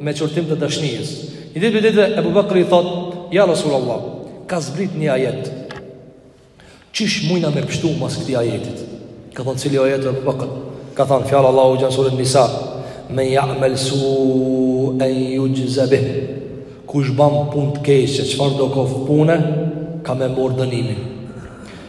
me qortim të dashnisë. Një ditë prej ditëve Ebu Bekri i thot: "Ja Rasulullah, ka zbrit një ajet. Qysh mujna me pshtu mas këtij ajetit?" Ka than cili ajet Ebu Bekr? Ka than fjala e Allahut n'suren Nisa: "Men ja'mel su'en juxhze bih." Kush ban punë të keqe, çfarëdo koft pune, ka me marr dënimin.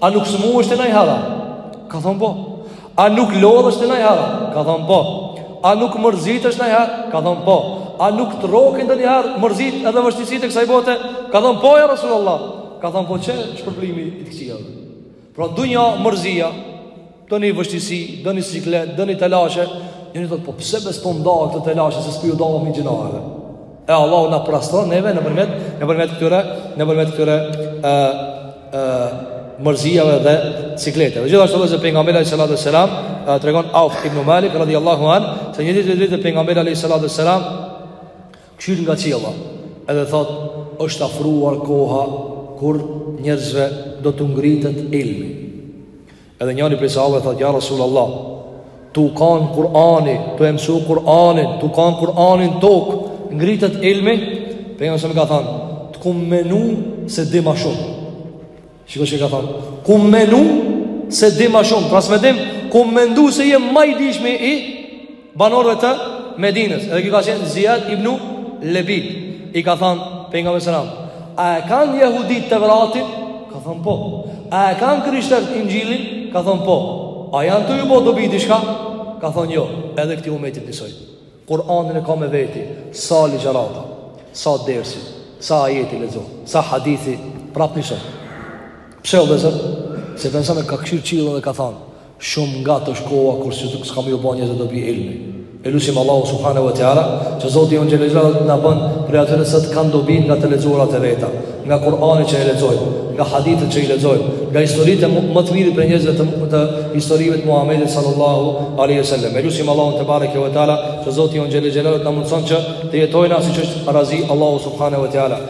A nuk smuhesh ti najherë? Ka than po A nuk lodhesh ti najherë? Ka than po A nuk mërzitesh ti najherë? Ka than po A nuk të rokin donjëherë mërzit edhe vështirësit e kësaj bote? Ka than po ja Rasulullah Ka than po qe shpërblimi i të këqijave Pra dunja mërzia Doni vështirësi, doni siklet, doni telashe. Njëri thotë, po pse be s'po m'dahen këto telashe se s'pi u dahesh gjynaheve. E Allahu na pastron neve nëpërmjet, nëpërmjet këtyre, nëpërmjet këtyre e, e, mërziave dhe sikleteve. Gjithashtu vllezër pejgamberi alejhi salatu ve selam, tregon Auf ibn Malik, radijallahu anhu, se një ditë prej dite pejgamberi alejhi salatu ve selam, kqyr nga qiella, edhe thot, është afruar koha, kur njerëzve do t'u ngritet ilmi. Edhe njani prej sahabëve thotë ja Rasulullah, tu kanë Kur'ani, tu e mësu Kur'anin, tu kanë Kur'anin tok, ngritet ilmi, pejgamberi salallahu alejhi ve selem i ka thanë, të kum menu se di ma shumë. Shikoj çka ka thanë, të kum menu se di ma shumë, pra s'më dim, kum mendu se je ma i dishmi i banorëve të Medinës, edhe ky ka qenë Ziyad ibn Lebid, i ka thanë pejgamberi sallallahu alajhi wasallam, a e kanë jehudit Tevratin? Ka thanë po. A e kanë krishterët Inxhilin? Ka thanë po. A janë tu ju bo dobi diçka? Ka thanë jo, edhe këtij umeti njësoj. Kur'anin e ka me veti, sa ligjërata, sa dersi, sa ajeti lexo, sa hadithi prap njësoj. Pse o vëzër? Se të nësën e ka këshirë qilën dhe ka thanë, Shumë ngat është koha kur s'ka me u bë njerëzve dobi ilmi. E lusim Allahun subhanahu wa taala, që Zoti ynë xhelal të na bën prej atyre që sot kanë dobi nga të lexuarat e veta, nga Kur'ani që e lexojmë, nga hadithet që i lexojmë, nga historitë më të mira për njerëzve të, të historive të Muhamedit sallallahu alaihi wasallam. E lusim Allahun tebareke ve taala, që Zoti ynë xhelal të na mundëson që të jetojmë ashtu siç është razi Allahu subhanahu wa taala.